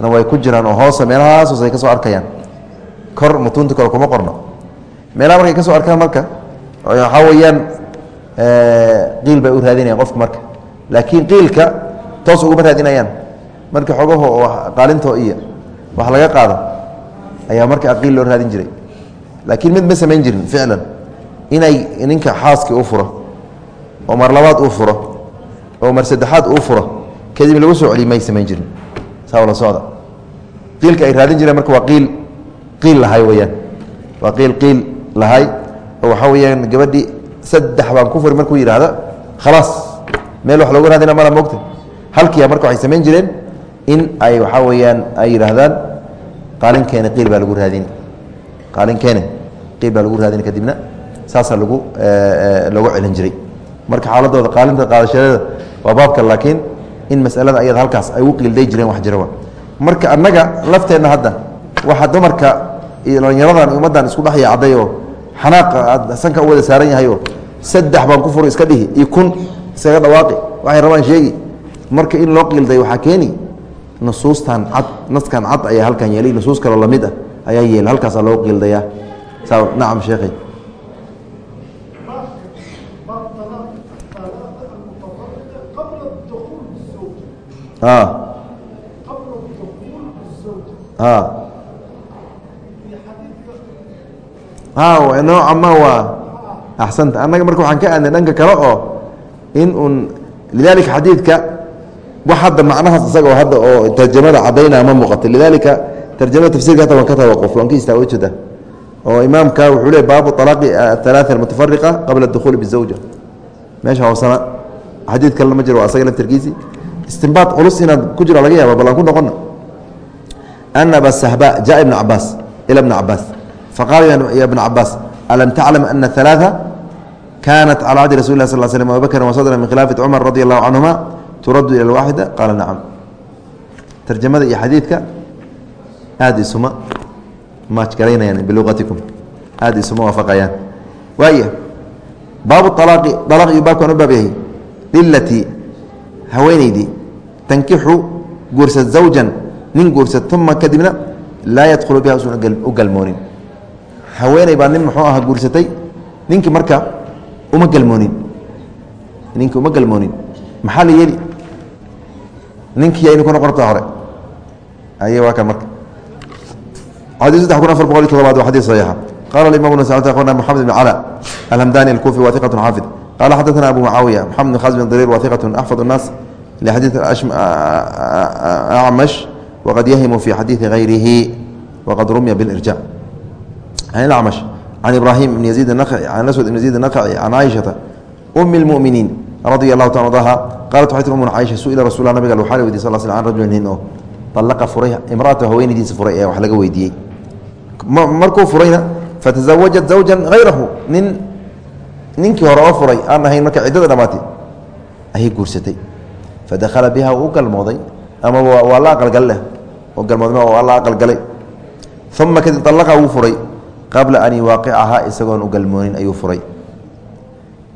na way ku jiraan oo hoose meelahaas ay ka arkayaan. Kor mutuunta kale kuma qorno. Meelaha markay ka arkaan marka waxaa weeyaan qiil bay u raadinayan qofka marka. Laakiin qiilka toos uguma raadinayaan. Marka xogaho oo qaalinto iyo wax laga qaado ayaa marka qiil loo raadin jiray. Laakiin mid ma samayn jirin ficlan inay ninka xaaskii u furo oo mar labaad uu furo oo mar saddexaad uu furo kadib lagu soo celiy may samayn jirin. Saa la socda. Qiilka ay raadin jireen marka waa qiil qiil lahay weyaan waa qiil qiil lahay oo waxaa weyaan gabadhii saddex baan ku furi markuu yidhaahda khalaas meel wax loogu raadina mala mogta halkiia marka waxay samayn jireen in ay waxaa weeyaan ay yidhaahdaan qaalinkeene qiil baa lagu raadini qaalinkeene qiil baa lagu raadini kadibna saasaa lagu loogu celin jiray. Marka xaaladooda qaalinta qaadashadeeda waa baabka laakiin in masalada ayada halkaas ay u qiilday jireen wax jira marka annaga lafteenna hadda waxa dumarka iyo dhalinyaradan ummaddan isku dhex yaacday oo xanaaqa sanka u wada saaran yahayoo saddex baan ku furo iska dhihi iyo kun iskaga dhawaaqi waxay rabaan sheegi. Marka in loo qiilday waxaa keeni nusuustan cad naskan cad ayaa halkan yeelay nusuus kaloo la mid ah ayaa yeela halkaasaa loo qiildayaa saa nacam sheekhay nooca ma waa axsanta. Annaga marka waxaan ka aadnay dhanka kale oo in uun lidalika xadiidka wax hadda macnahaas isagoo hadda oo tarjamada cadaynaa ma muuqato lidalika tarjamada tafsirka hata waan ka tawaquf waan ka istaago jeeda oo imaamka wuxuu le baabu alaaqi athalaatha almutafariqa qabla adukhuuli bizawja meesha hoosana xadiid kale ma jiro waa asaga laftarkiisi istimbaad culus inaad ku jiro laga yaaba ballan ku noqona ana aba sahba jaa ibna cabaas ila bna cabaas faqaala ya bna cabaas alam taclam ana alaaثa kaanat calى cahdi rasul lah sal slm abubakr wasadna min khilaafati cumar radi allahu canhuma turaddu ila alwaaxida qaala nacam tarjamada iyo xadiidka aada isuma maaj biluqatikum aada isuma waafaqayaan. Waaya baabu alaaqi alaaq iyuu baabkan u baab yahay lilatii haweeneydii tankixu guursad zawjan nin guursad uma kadibna laa yadkhulu biha usan u galmoonin haweeney baa nin muxuu ahaa guursatay ninkii marka uma galmoonin ninkii uma galmoonin maxaa la yeeli ninkii aynu ku noqonta hore ay waa kan marka xadii saddex kun afar boqol iyo todobaad waa xadii saxiixa qala imam bn sacd akhbarna moxamed bn cala alhamdani alkufi wa iqat xaafid qala xadaثna abu mucaawiya moxamed bn khazm bn dariir wa iqat axfad الnaas lxadiiث acmash waqad yahimu fi xadiiثi غayrihi waqad rumya biاlirjac can acmash can ibrahim bn yaziid can aswad ibn yaziid الnaqci can caaishaةa umi اlmuminiin radia allahu ta ardaha qalat waxay tir umuna caaisha su-ila rasul nabiga waxaa la weydiy sal sl an rajuli nin oo alaqa furay imraata haweenaydiisa furay ee wax laga weydiiyey markuu furayna fatazawajat zawjan hayrahu nin ninkii hore oo furay aan ahayn marka ciddada dhammaatay ayay guursatay fadakhala biha uu galmooday ama waa la aqalgalleh oo galmoodma waa la aqalgalay uma kadib alaqa wuu furay qabla an yuwaaqicahaa isagoon u galmoonin ayuu furay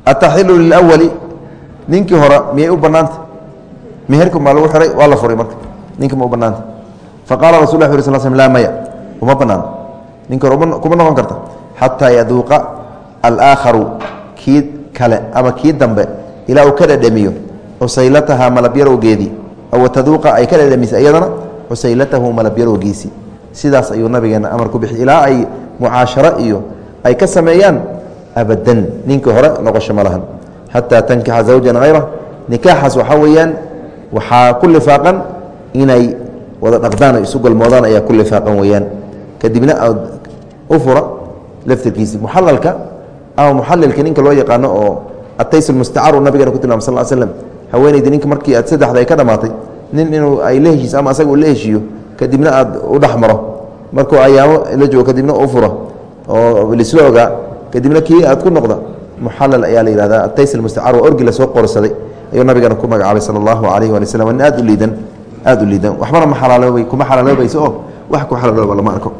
ataxilu lilawali ninkii hore miyay u bannaanta meherku maa lagu xihay waa la furay marka ninka ma u bannaanta faqala rasul lah sl sl laa maya uma bannaan ninka hore kuma noqon karta xataa yaduuqa alaakharu kii kale ama kii dambe ilaa uu ka dhedhamiyo cusaylataha malabyarowgeedii aw taduuqa ay ka dhedhamisay iyadana cusaylatahu malabyarowgiisii sidaas ayuu nabigeena amar ku bixi ilaa ay mucaasharo iyo ay ka sameeyaan abadan. Ninkii hore noqosho ma xataa tankixa zawjan hayra nikaaxaas waxaa weeyaan waxaa ku lifaaqan inay wada dhaqdaan isu galmoodaan ayaa ku lifaaqan weeyaan. Kadibna u fura laftirkiisi. Muxalalka ama muxalilka ninka loo yaqaano oo atays mustacaru nabigeena ku tilmam sal slm haweenaydi ninka markii aad saddexda ay ka dhamaatay nin inuu ay la heshiiso ama asaga uu la heshiiyo kadibna aad u dhex maro. Markuu ayaamo la joogo kadibna u furo. Oo lisla kadibna kii aad ku noqda muxalal ayaa la yihahdaa atays mustacaar waa orgi la soo qorsaday ayuu nabigana ku magacaabay sala allahu alayh waali slam nin aad u liidan aad u liidan. Waxbana ma alaalooba kuma xalaaloobayso oo wax ku xalaalooba lama arko.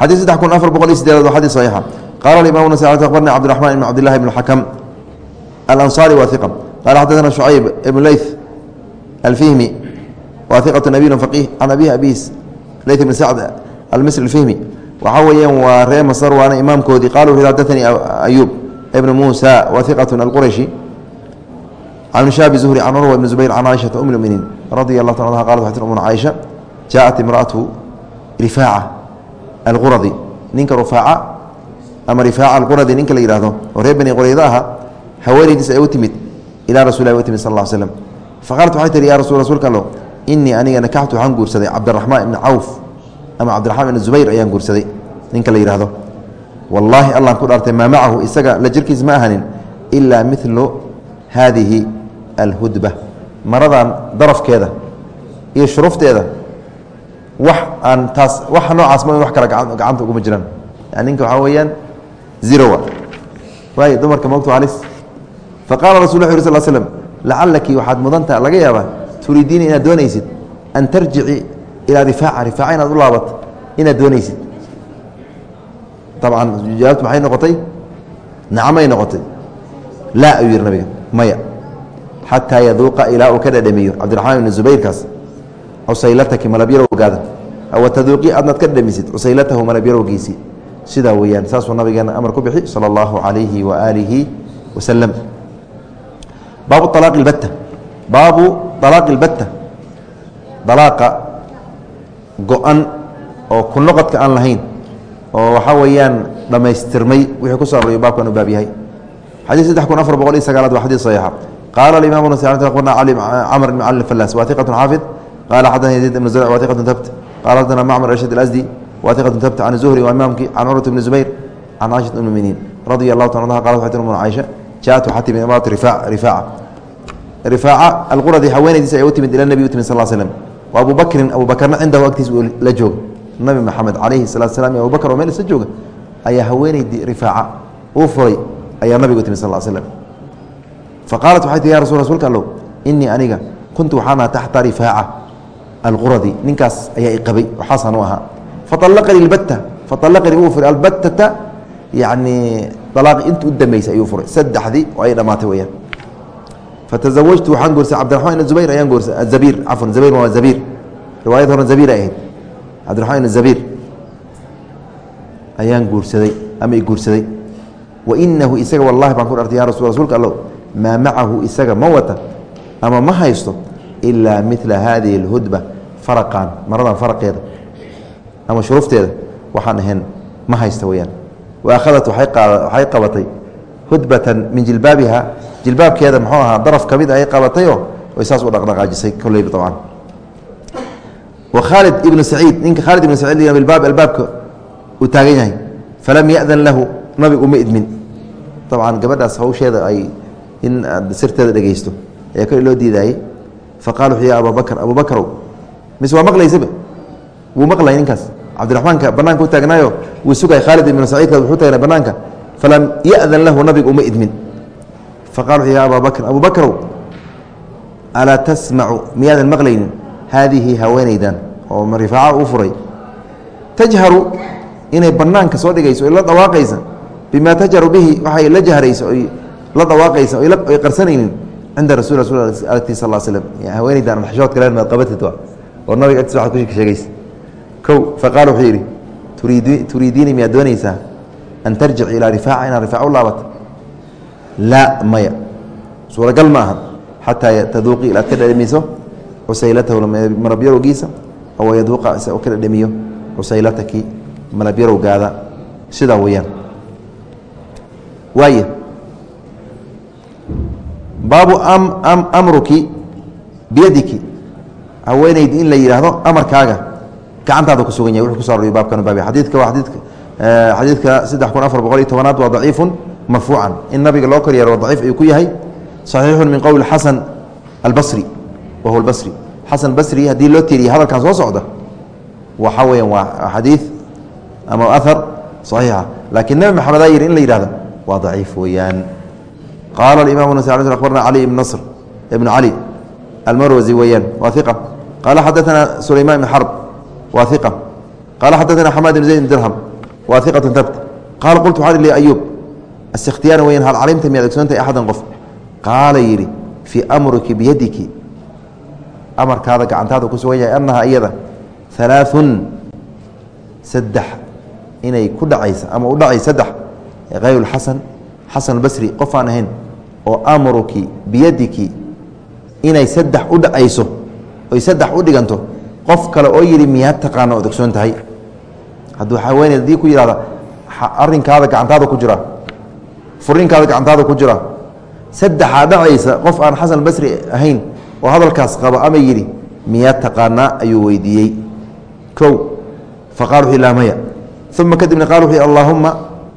Xadii saddex kun afar boqol iyo sideedaad waa xadii saxiixa. Qaala imam nas abarni cabdiraxman ibn cabdillahi ibn xakam alanصari wa iqa qala xadana shucayb ibn leyth alfihmi wa iqatu nabiy faqih can abihi abis leyth ibn sacd almisri alfihmi waxaa weeyaan waa ree masr waana imaamkoodii wuxu xadanii ayub ibn muusa wa iqatu alqurashi can shaabi zuhri can curwa ibn zubayr can caaishata um muminiin radia allah ta qalat waxay tir umuna caaisha jaaءat imraatu rifaaca alquradi ninka rufaaca ama rifaaca alquradi ninka la yihahdo oo reer bani qurayda aha haweenaydiis ay u timid ilaa rasul u timid sal slm faqaalat waxay tihi ya rasu rasuulka allo inii aniga nakaxtu waxaan guursaday cabdiraxmaan ibni cawf ama cabdiraxmaan ibni zubayr ayaan guursaday ninka la yihahdo wallaahi allaan ku dhaartay maa macahu isaga la jirkiis ma ahanin ilaa milu haadihi alhudba maradan darafkeeda iyo shurufteeda wax aan taas wax noocaas ma wax kale gacanta uguma jiraan ninka waxaa weeyaan zerowa waay dumarka mogtu halis faqala rasul ll sl slm lacalaki waxaad mudantaha laga yaabaa turiidiina inaad doonaysid an tarjici ilaa rifaaca rifaaca inaad u laabato inaad doonaysid dabcan jawaabtu maxay noqotay nacmay noqotay laa ayuu yihi nabiga maya xataa yaduuqa ilaa uu ka dhadhamiyo cabdiraxmaan ibni zubayrkaas cusaylataki malabyarowgaada awa taduuqi adnaad ka dhadhamisid cusaylatahu malabyarowgiisii sidaa weeyaan saasuu nabigeena amar ku bixi sala allahu calayhi wa wasalam baabu alaaqi اlbatta baabu alaaqi اlbatta dalaaqa go-an oo ku noqodka aan lahayn oo waxaa weeyaan dhammaystirmay wixii ku soo aroriyo baabkan u baab yahay. Xadiid saddex kun afar boqol iyo sagaalaad waa xadiid saxiixa. Qaala imam qrna cali camr bn cali falas wa iqat xaafid? Qala xadana yaziid ibn zurc wa iqat tabt qala xadana macmar rashid alasdi wa iqat tabt can zuhri waa imaamkii can curwat bni zubayr can caishat um muminiin radia allahu ta anha qalat waxay tir umuna caaisha alquradi haweenaydiisa ay u timid ila nebi u timid sal slm wa abu bakrin abu bakrna cindahu agtiis uu la jooga nabi maxamed calayhi salatu slam iyo abubakr oo meel isla jooga ayaa haweenaydii rifaaca uu furay ayaa nabiga u timid sal slm faqaalat waxay tii ya rasul rsulka allow inii aniga kuntu waxaan ahaa taxta rifaaca alquradi. Ninkaas ayaa iqabay waxaasaan u ahaa. Faallaqanii lbatta faallaqanii uu furay albattata yacni alaaqi inta u dambeysay ayuu furay saddexdii ay dhammaatay weyaan fatazawajtu waxaan guursay cabdiraxmaan zubayr ayaan guursay azabiir cafwan zabiir waa zabiir riwaayad horan zabiir ay ahayd cabdiraxmaan ibn ayaan guursaday ama i guursaday wa inahu isaga wallahi baan ku dhartay ya rasul rsulka allow maa macahu isaga ma wata ama ma haysto ilaa mila hadihi اlhudba faraqan maradan faraqeeda ama shurufteeda waxaan ahayn ma haysta weyaan wa akhadat waxay qabatay hudbatan min jilbaabiha jilbaabkeeda muxuu ahaa daraf ka mid ay qabatayoo ay saas u dhaqdhaqaajisay koleyba abcan wa khaalid ibnu saciid ninka khaalid ibnu saciid bilbaab albaabka uu taagan yahay falam yadan lahu nabigu uma idmin dabcan gabadhaas hawsheeda ay in aad sirteeda dhegeysto ayaa kale loo diidaayey faqala wuxuu ya abaa bakr abu bakrow mise waa maqlaysaba wuu maqlay ninkaas cabdiraxmaanka banaanka u taagnaayo wuu sugay. Khaalid ibnu saciidka wuxuu taagnay banaanka falam yadan lahu nabigu uma idmin. Faqala wuxuu ya abaa bakr abu bakrow alaa tasmacu miyaadan maqlaynin? Haadihi haweenaydan. Oo rifaaca u furay. Tajharu inay banaanka soo dhigayso oy la dhawaaqaysa bima tajharu bihi waxay la jahrayso oy la dhawaaqaysa oy qarsanaynin. Cinda rasul rasul agti sal slm haweenaydan xishoodka leen maad qabatid? Oo nabiga agtiis waxaad ku sheegaysa kow faqaala wuxuu yidhi turiidi turiidiini miyaad doonaysaa? An tarjic ilaa rifaaca inaad rifaaca u laabato. Laa maya. Suuragal ma aha xataa taduuqi ilaad ka dhadhamiso cusaylatahu malabyarowgiisa oo yaduuqa oo ka dhadhamiyo cusaylataki malabyarowgaada sidaa weeyaan. Waaya baabu amruki biyadiki. Haweenaydi in la yidhaahdo amarkaaga gacantaada ku sugan yahay wuxuu kuso aroriyo baabkan baab xadiidka waa xadiidka xadiidka saddex kun afar boqol iyo tobanaad waa daciifun marfuucan. In nabiga loo kor yeero daciif ayuu ku yahay. Saxiixun min qowli xasan albasri wa huwa albasri. Xasan basri haddii loo tiiriya hadalkan soo socda waxa weeyaan waa xadiid ama ahar saxiixa. Laakiin nebi maxamed aa yidhi in la yihahdo waa daciif weeyaan. Qaala imam abarna cali ibn nasr ibn cali almarwasi weeyaan. Waa iqa qaala xadaثana sulayman ibn xarb waa iqa qaala xadaثana xamaad ibn zayd dirham. Waa iqatu tabt qaala qultu waxaa li ayuub astikhtiyaana weyan hal calimta miyaad ogsoontahay axadan qof? Qaala yidhi fii amriki biyadiki. Amarkaada gacantaada ku sugan yahay annahaa iyada. Halaaثun saddex. Inay ku dhacaysa ama u dhacay saddex. Hayr xasan xasan albasri qof aan ahayn. Oo amruki biyadiki. Inay saddex u dhacayso oy saddex u dhiganto qof kale oo yidhi miyaad taqaana ood ogsoon tahay? Hadduu haweeneyd haddii ku yidhahda arrinkaada gacantaada ku jira. Furiinkaada gacantaada ku jira. Saddexaa dhacaysa qof aan xasan basri ahayn oo hadalkaas qaba ama yidhi miyaad taqaanaa? ayuu weydiiyey. Kow faqal wuxuu laa maya uma kadibna qaal wuxuu allaahumma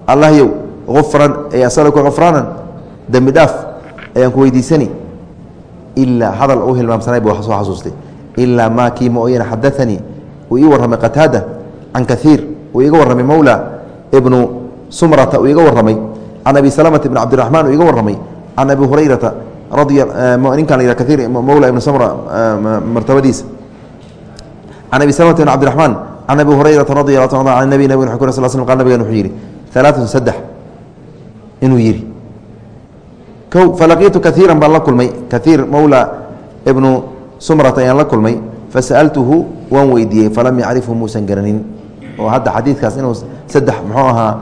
allahyow ufran ay asaluka khafraanan dembi dhaaf ayaan ku weydiisani. Ilaa hadal u hilmaamsanay bu soo xasuustay ilaa maa kii mooyane xadaanii uu ii warramay qataada can kaiir uu iga warramay mowla ibnu sumrata uu iga warramay can abi salamata ibn cabdiraxmaan uu iga warramay can abi hurayrata ninkan la samra martabadiisa can abi salamata ibn cabdiraxmaan can abi hurayrata radi allah ta an nabi nabig uu sal sl qal nabigan wuxuu yidhi alaaun saddex inuu yidhi o falaqiitu kaiira baan la kulmay kaiir mowla ibnu sumrata ayaan la kulmay fasa'altuhu waan weydiiyey falam yacrifhu muusan garanin oo hadda xadiidkaas inuu saddex muxuu ahaa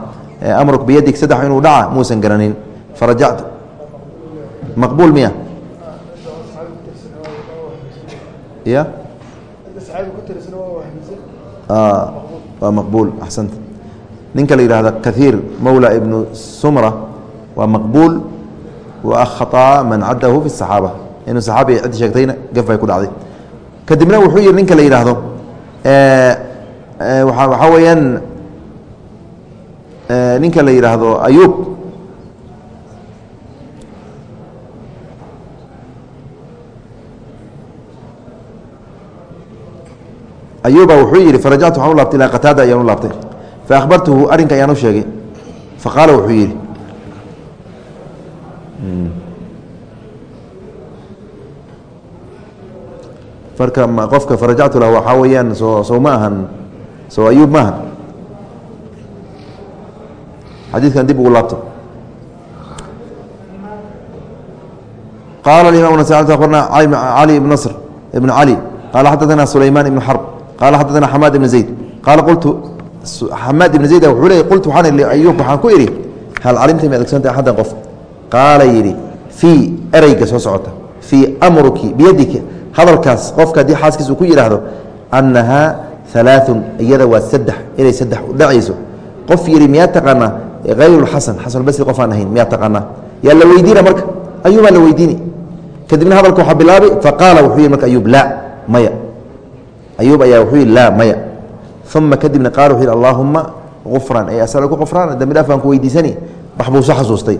amruk biyadig saddex inuu dhaca muusan garanin farajactu maqbuul miya ya waa maqbuul axsanta ninka la yidhahda kaiir mowla ibnu sumra waa maqbuul wa khaطa man caddahu fi الصaxaaba inuu saxaabi cid sheegtayna gafay ku dhacday. Kadibna wuxuu yihi ninka la yidhaahdo waxaa weeyaan ninka la yidhaahdo ayub ayuba wuxuu yihi farajactu waxaan u laabtay ilaa qataada ayaan u laabtay. Faahbartuhu arrinka ayaan u sheegay. Faqaala wuxuu yidhi marka qofka farajactu lah waxaa weeyaan soo ma ahan soo ayuub maaha xadiidkan dib ugu laabto. Qaala imam abarna cali ibn nasr ibn cali qaala xadaثana sulayman ibn xarb qaala xadaثana xamaad ibn zayd qaala qultu xamaad ibn zayd wuxuu leey qultu waxaan ayuub waxaan ku idhi hal calimta mi adegsanta axadan qof? Qaala yidhi fii ereyga soo socota fii amruki biyadika hadalkaas qofka haddii xaaskiis uu ku yidhaahdo annahaa alaaun iyada waa saddex inay saddex u dhacayso. Qof yidhi miyaa taqaanaa? Hayru xasan xasanbasri qof ahayn miyaa taqaanaa? Yaa la weydiina marka? Ayuubaa la weydiini. Kadibna hadalka waxaa bilaabay faqaala wuxuu yidhi marka ayuub laa maya. Ayuub ayaa wuxuu yidhi laa maya. Uma kadibna qaala wuxuu yidhi allaahumma ufran ay asaluka qufraana dambi dhaaf ku weydiisani. Wax buu soo xasuustay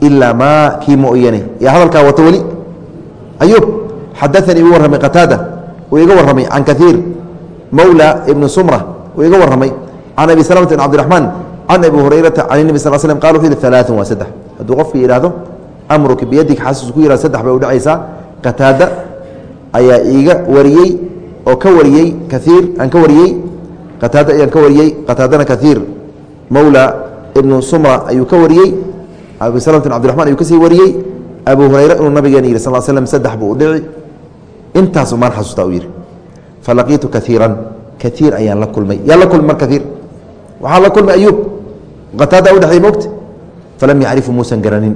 ilaa maa kii mooyane yaa hadalkaa wato weli ayuub xadaanii uu warramay qataada uu iga warramay can kaiir mowla ibnu sumra uu iga warramay can abi salamata bn cabdiraxmaan can abi hurayrata can nebi sal slm qal wuxuu yihi alaaun waa saddex hadduu qofka yidhaahdo amruka biyadig xasis ku yihahdo saddex bay udhacaysaa qataada ayaa iiga wariyey oo ka wariyey kaiir aan ka wariyey qataada ayaan ka wariyey qataadana kaiir mowla ibnu sumra ayuu ka wariyey abi slmt bn abdiرaحman ayuu ka sii wariyey. Abu hurayre inuu nabigeena yihi sal slm saddex buu u dhici. Intaasu maan xasuusta u yihi falaqiitu kaiira kaiir ayaan la kulmay. Yaa la kulmay mar kaiir waxaa la kulmay ayuub. Qataada udhexday mogta falam yacrifu muusan garanin.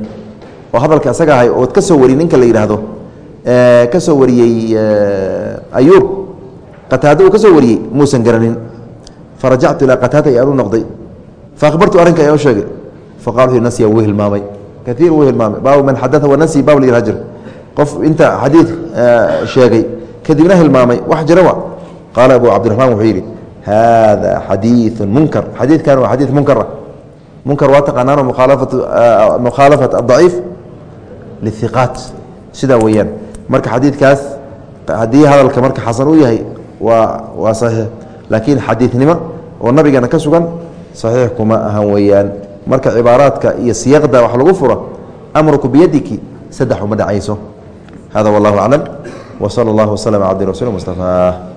Oo hadalka isaga ahay ood ka soo wari ninka la yidhaahdo. Ka wariyey ayuub. Qataada uu ka wariyey muusan garanin. Farajactu ilaa qataada ayaan u noqday. Faahbartu arrinka ayaan u sheegay nasya wuu hilmaamay kaiir wuu hilmaamay baabu man xadaa wanasyi baab la yihah jir qof inta xadiid sheegay kadibna hilmaamay wax jira wa qaala abu cabdiraxmaan wuxuu yidhi hada xadiiثu munkar xadiidkan waa xadiid munkara munkar waa taqaanaano mukhaalafat adaciif lihiqaat sidaa weeyaan marka xadiidkaas haddii hadalka marka xasan u yahay waa waa saxiix laakiin xadiidnimo oo nabigeena ka sugan saxiix kuma ahan weeyaan marka cibaaraadka iyo siyaqda wax lagu furo amruku biyadiki saddex uma dhacayso. Hada wallahu aclam w sala allahu waslm cabdi rasuul mustafaa